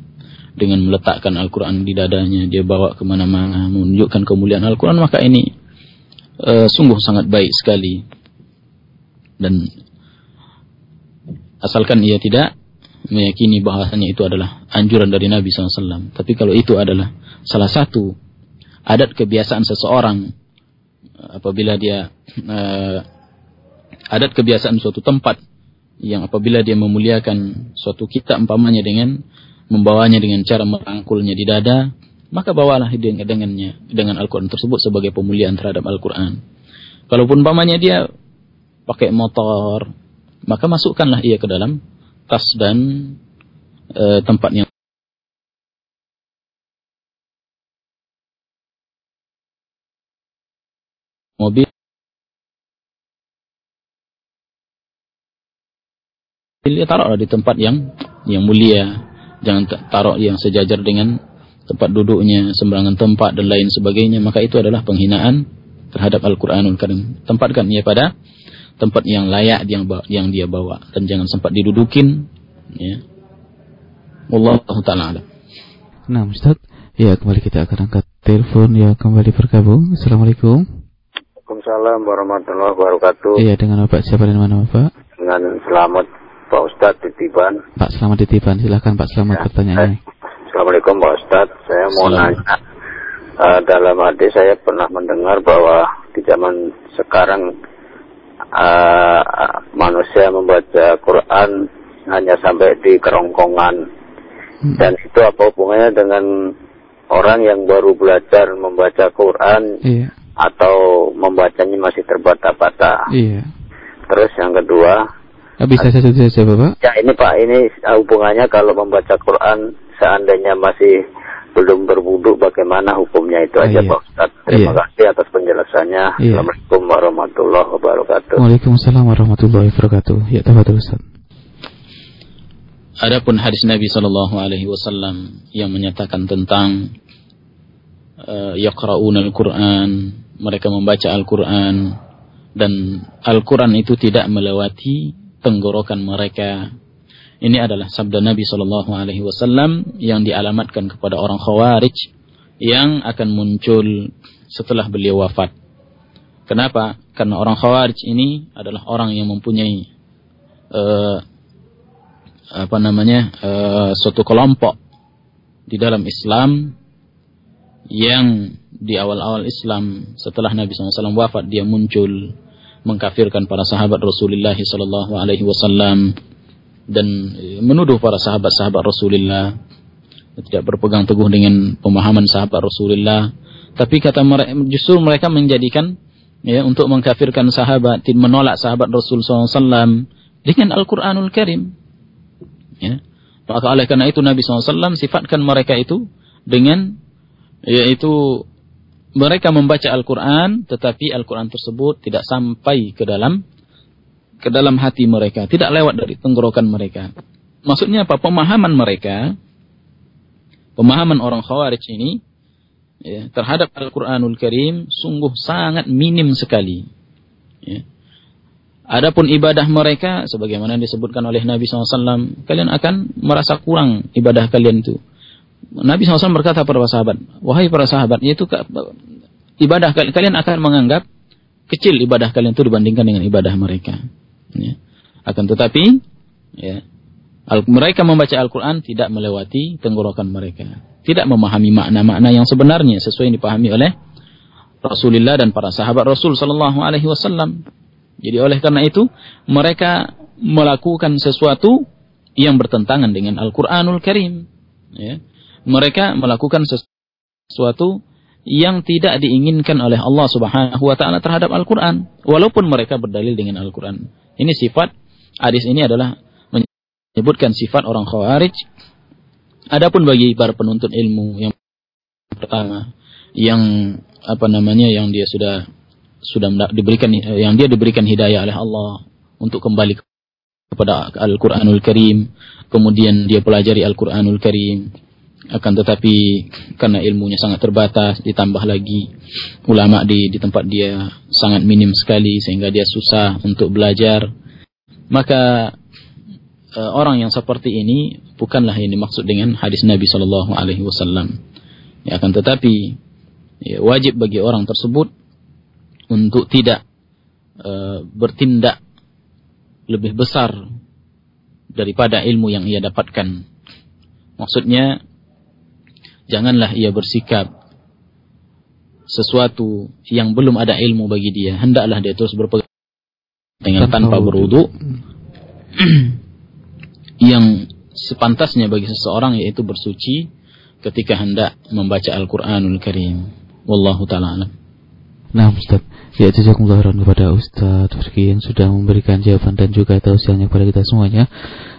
dengan meletakkan Al-Quran di dadanya, dia bawa ke mana-mana, menunjukkan kemuliaan Al-Quran, maka ini uh, sungguh sangat baik sekali. Dan asalkan ia tidak meyakini bahwasanya itu adalah anjuran dari Nabi SAW. Tapi kalau itu adalah salah satu adat kebiasaan seseorang apabila dia uh, adat kebiasaan suatu tempat yang apabila dia memuliakan suatu kitab umpamanya dengan membawanya dengan cara merangkulnya di dada, maka bawalah dengan dengannya dengan Al-Quran tersebut sebagai pemuliaan terhadap Al-Quran. Kalaupun pamannya dia pakai motor, maka masukkanlah ia ke dalam tas dan e, tempat mobil. Dia taruhlah di tempat yang yang mulia. Jangan taruh yang sejajar dengan tempat duduknya, sembarangan tempat dan lain sebagainya, maka itu adalah penghinaan terhadap Al-Qur'anul Karim. Tempatkan ia pada tempat yang layak yang yang dia bawa dan jangan sempat didudukin ya. Wallahu taala alam. Nah, Ustaz, ya kembali kita akan angkat telepon ya kembali bergabung. Assalamualaikum. Waalaikumsalam warahmatullahi wabarakatuh. Iya, dengan Bapak siapa dan mana Bapak? Dengan selamat Pak Ustadz Titiban. Pak Selamat Titiban, silakan Pak Selamat ya. pertanyaannya. Assalamualaikum Pak Ustadz, saya mau nanya. Uh, dalam hati saya pernah mendengar bahwa di zaman sekarang uh, manusia membaca Quran hanya sampai di kerongkongan. Hmm. Dan itu apa hubungannya dengan orang yang baru belajar membaca Quran iya. atau membacanya masih terbata-bata. Iya. Terus yang kedua, Ah, bisa saya saja Bapak? Ya ini Pak, ini hubungannya kalau membaca Quran seandainya masih belum berwudu bagaimana hukumnya itu aja iya. Pak Ustaz. Terima iya. kasih atas penjelasannya. Iya. Assalamualaikum warahmatullahi wabarakatuh. Waalaikumsalam warahmatullahi wabarakatuh. Ya tafadhol Ustaz. Adapun hadis Nabi sallallahu alaihi wasallam yang menyatakan tentang uh, yaqra'una al-Qur'an, mereka membaca Al-Qur'an dan Al-Qur'an itu tidak melewati tenggorokan mereka. Ini adalah sabda Nabi Shallallahu Alaihi Wasallam yang dialamatkan kepada orang Khawarij yang akan muncul setelah beliau wafat. Kenapa? Karena orang Khawarij ini adalah orang yang mempunyai uh, apa namanya uh, suatu kelompok di dalam Islam yang di awal-awal Islam setelah Nabi SAW wafat dia muncul mengkafirkan para sahabat Rasulullah wasallam dan menuduh para sahabat-sahabat Rasulullah. Tidak berpegang teguh dengan pemahaman sahabat Rasulullah. Tapi kata mereka justru mereka menjadikan ya untuk mengkafirkan sahabat menolak sahabat Rasul SAW dengan Al-Quranul Karim. Ya. Maka oleh karena itu Nabi SAW sifatkan mereka itu dengan yaitu mereka membaca Al-Quran, tetapi Al-Quran tersebut tidak sampai ke dalam ke dalam hati mereka, tidak lewat dari tenggorokan mereka. Maksudnya apa? Pemahaman mereka, pemahaman orang Khawarij ini ya, terhadap Al-Quranul Karim sungguh sangat minim sekali. Ya. Adapun ibadah mereka, sebagaimana disebutkan oleh Nabi SAW, kalian akan merasa kurang ibadah kalian itu. Nabi SAW berkata kepada para sahabat, wahai para sahabat, itu ibadah kalian akan menganggap kecil ibadah kalian itu dibandingkan dengan ibadah mereka. Ya. Akan tetapi, ya, mereka membaca Al-Quran tidak melewati tenggorokan mereka. Tidak memahami makna-makna yang sebenarnya sesuai yang dipahami oleh Rasulullah dan para sahabat Rasul Sallallahu Alaihi Wasallam. Jadi oleh karena itu mereka melakukan sesuatu yang bertentangan dengan Al-Quranul Karim. Ya mereka melakukan sesuatu yang tidak diinginkan oleh Allah Subhanahu wa taala terhadap Al-Qur'an walaupun mereka berdalil dengan Al-Qur'an. Ini sifat hadis ini adalah menyebutkan sifat orang Khawarij. Adapun bagi para penuntut ilmu yang pertama yang apa namanya yang dia sudah sudah diberikan yang dia diberikan hidayah oleh Allah untuk kembali kepada Al-Qur'anul Karim, kemudian dia pelajari Al-Qur'anul Karim, akan tetapi karena ilmunya sangat terbatas ditambah lagi ulama di di tempat dia sangat minim sekali sehingga dia susah untuk belajar maka uh, orang yang seperti ini bukanlah yang dimaksud dengan hadis Nabi Shallallahu Alaihi Wasallam. Ya, akan tetapi ya, wajib bagi orang tersebut untuk tidak uh, bertindak lebih besar daripada ilmu yang ia dapatkan. Maksudnya, janganlah ia bersikap sesuatu yang belum ada ilmu bagi dia, hendaklah dia terus berpegang dengan tanpa berwudu yang sepantasnya bagi seseorang yaitu bersuci ketika hendak membaca Al-Qur'anul Karim. Wallahu taala alam. Nah, Ustaz. Ya, jazakumullah kepada Ustaz Rizky yang sudah memberikan jawaban dan juga tausiahnya kepada kita semuanya.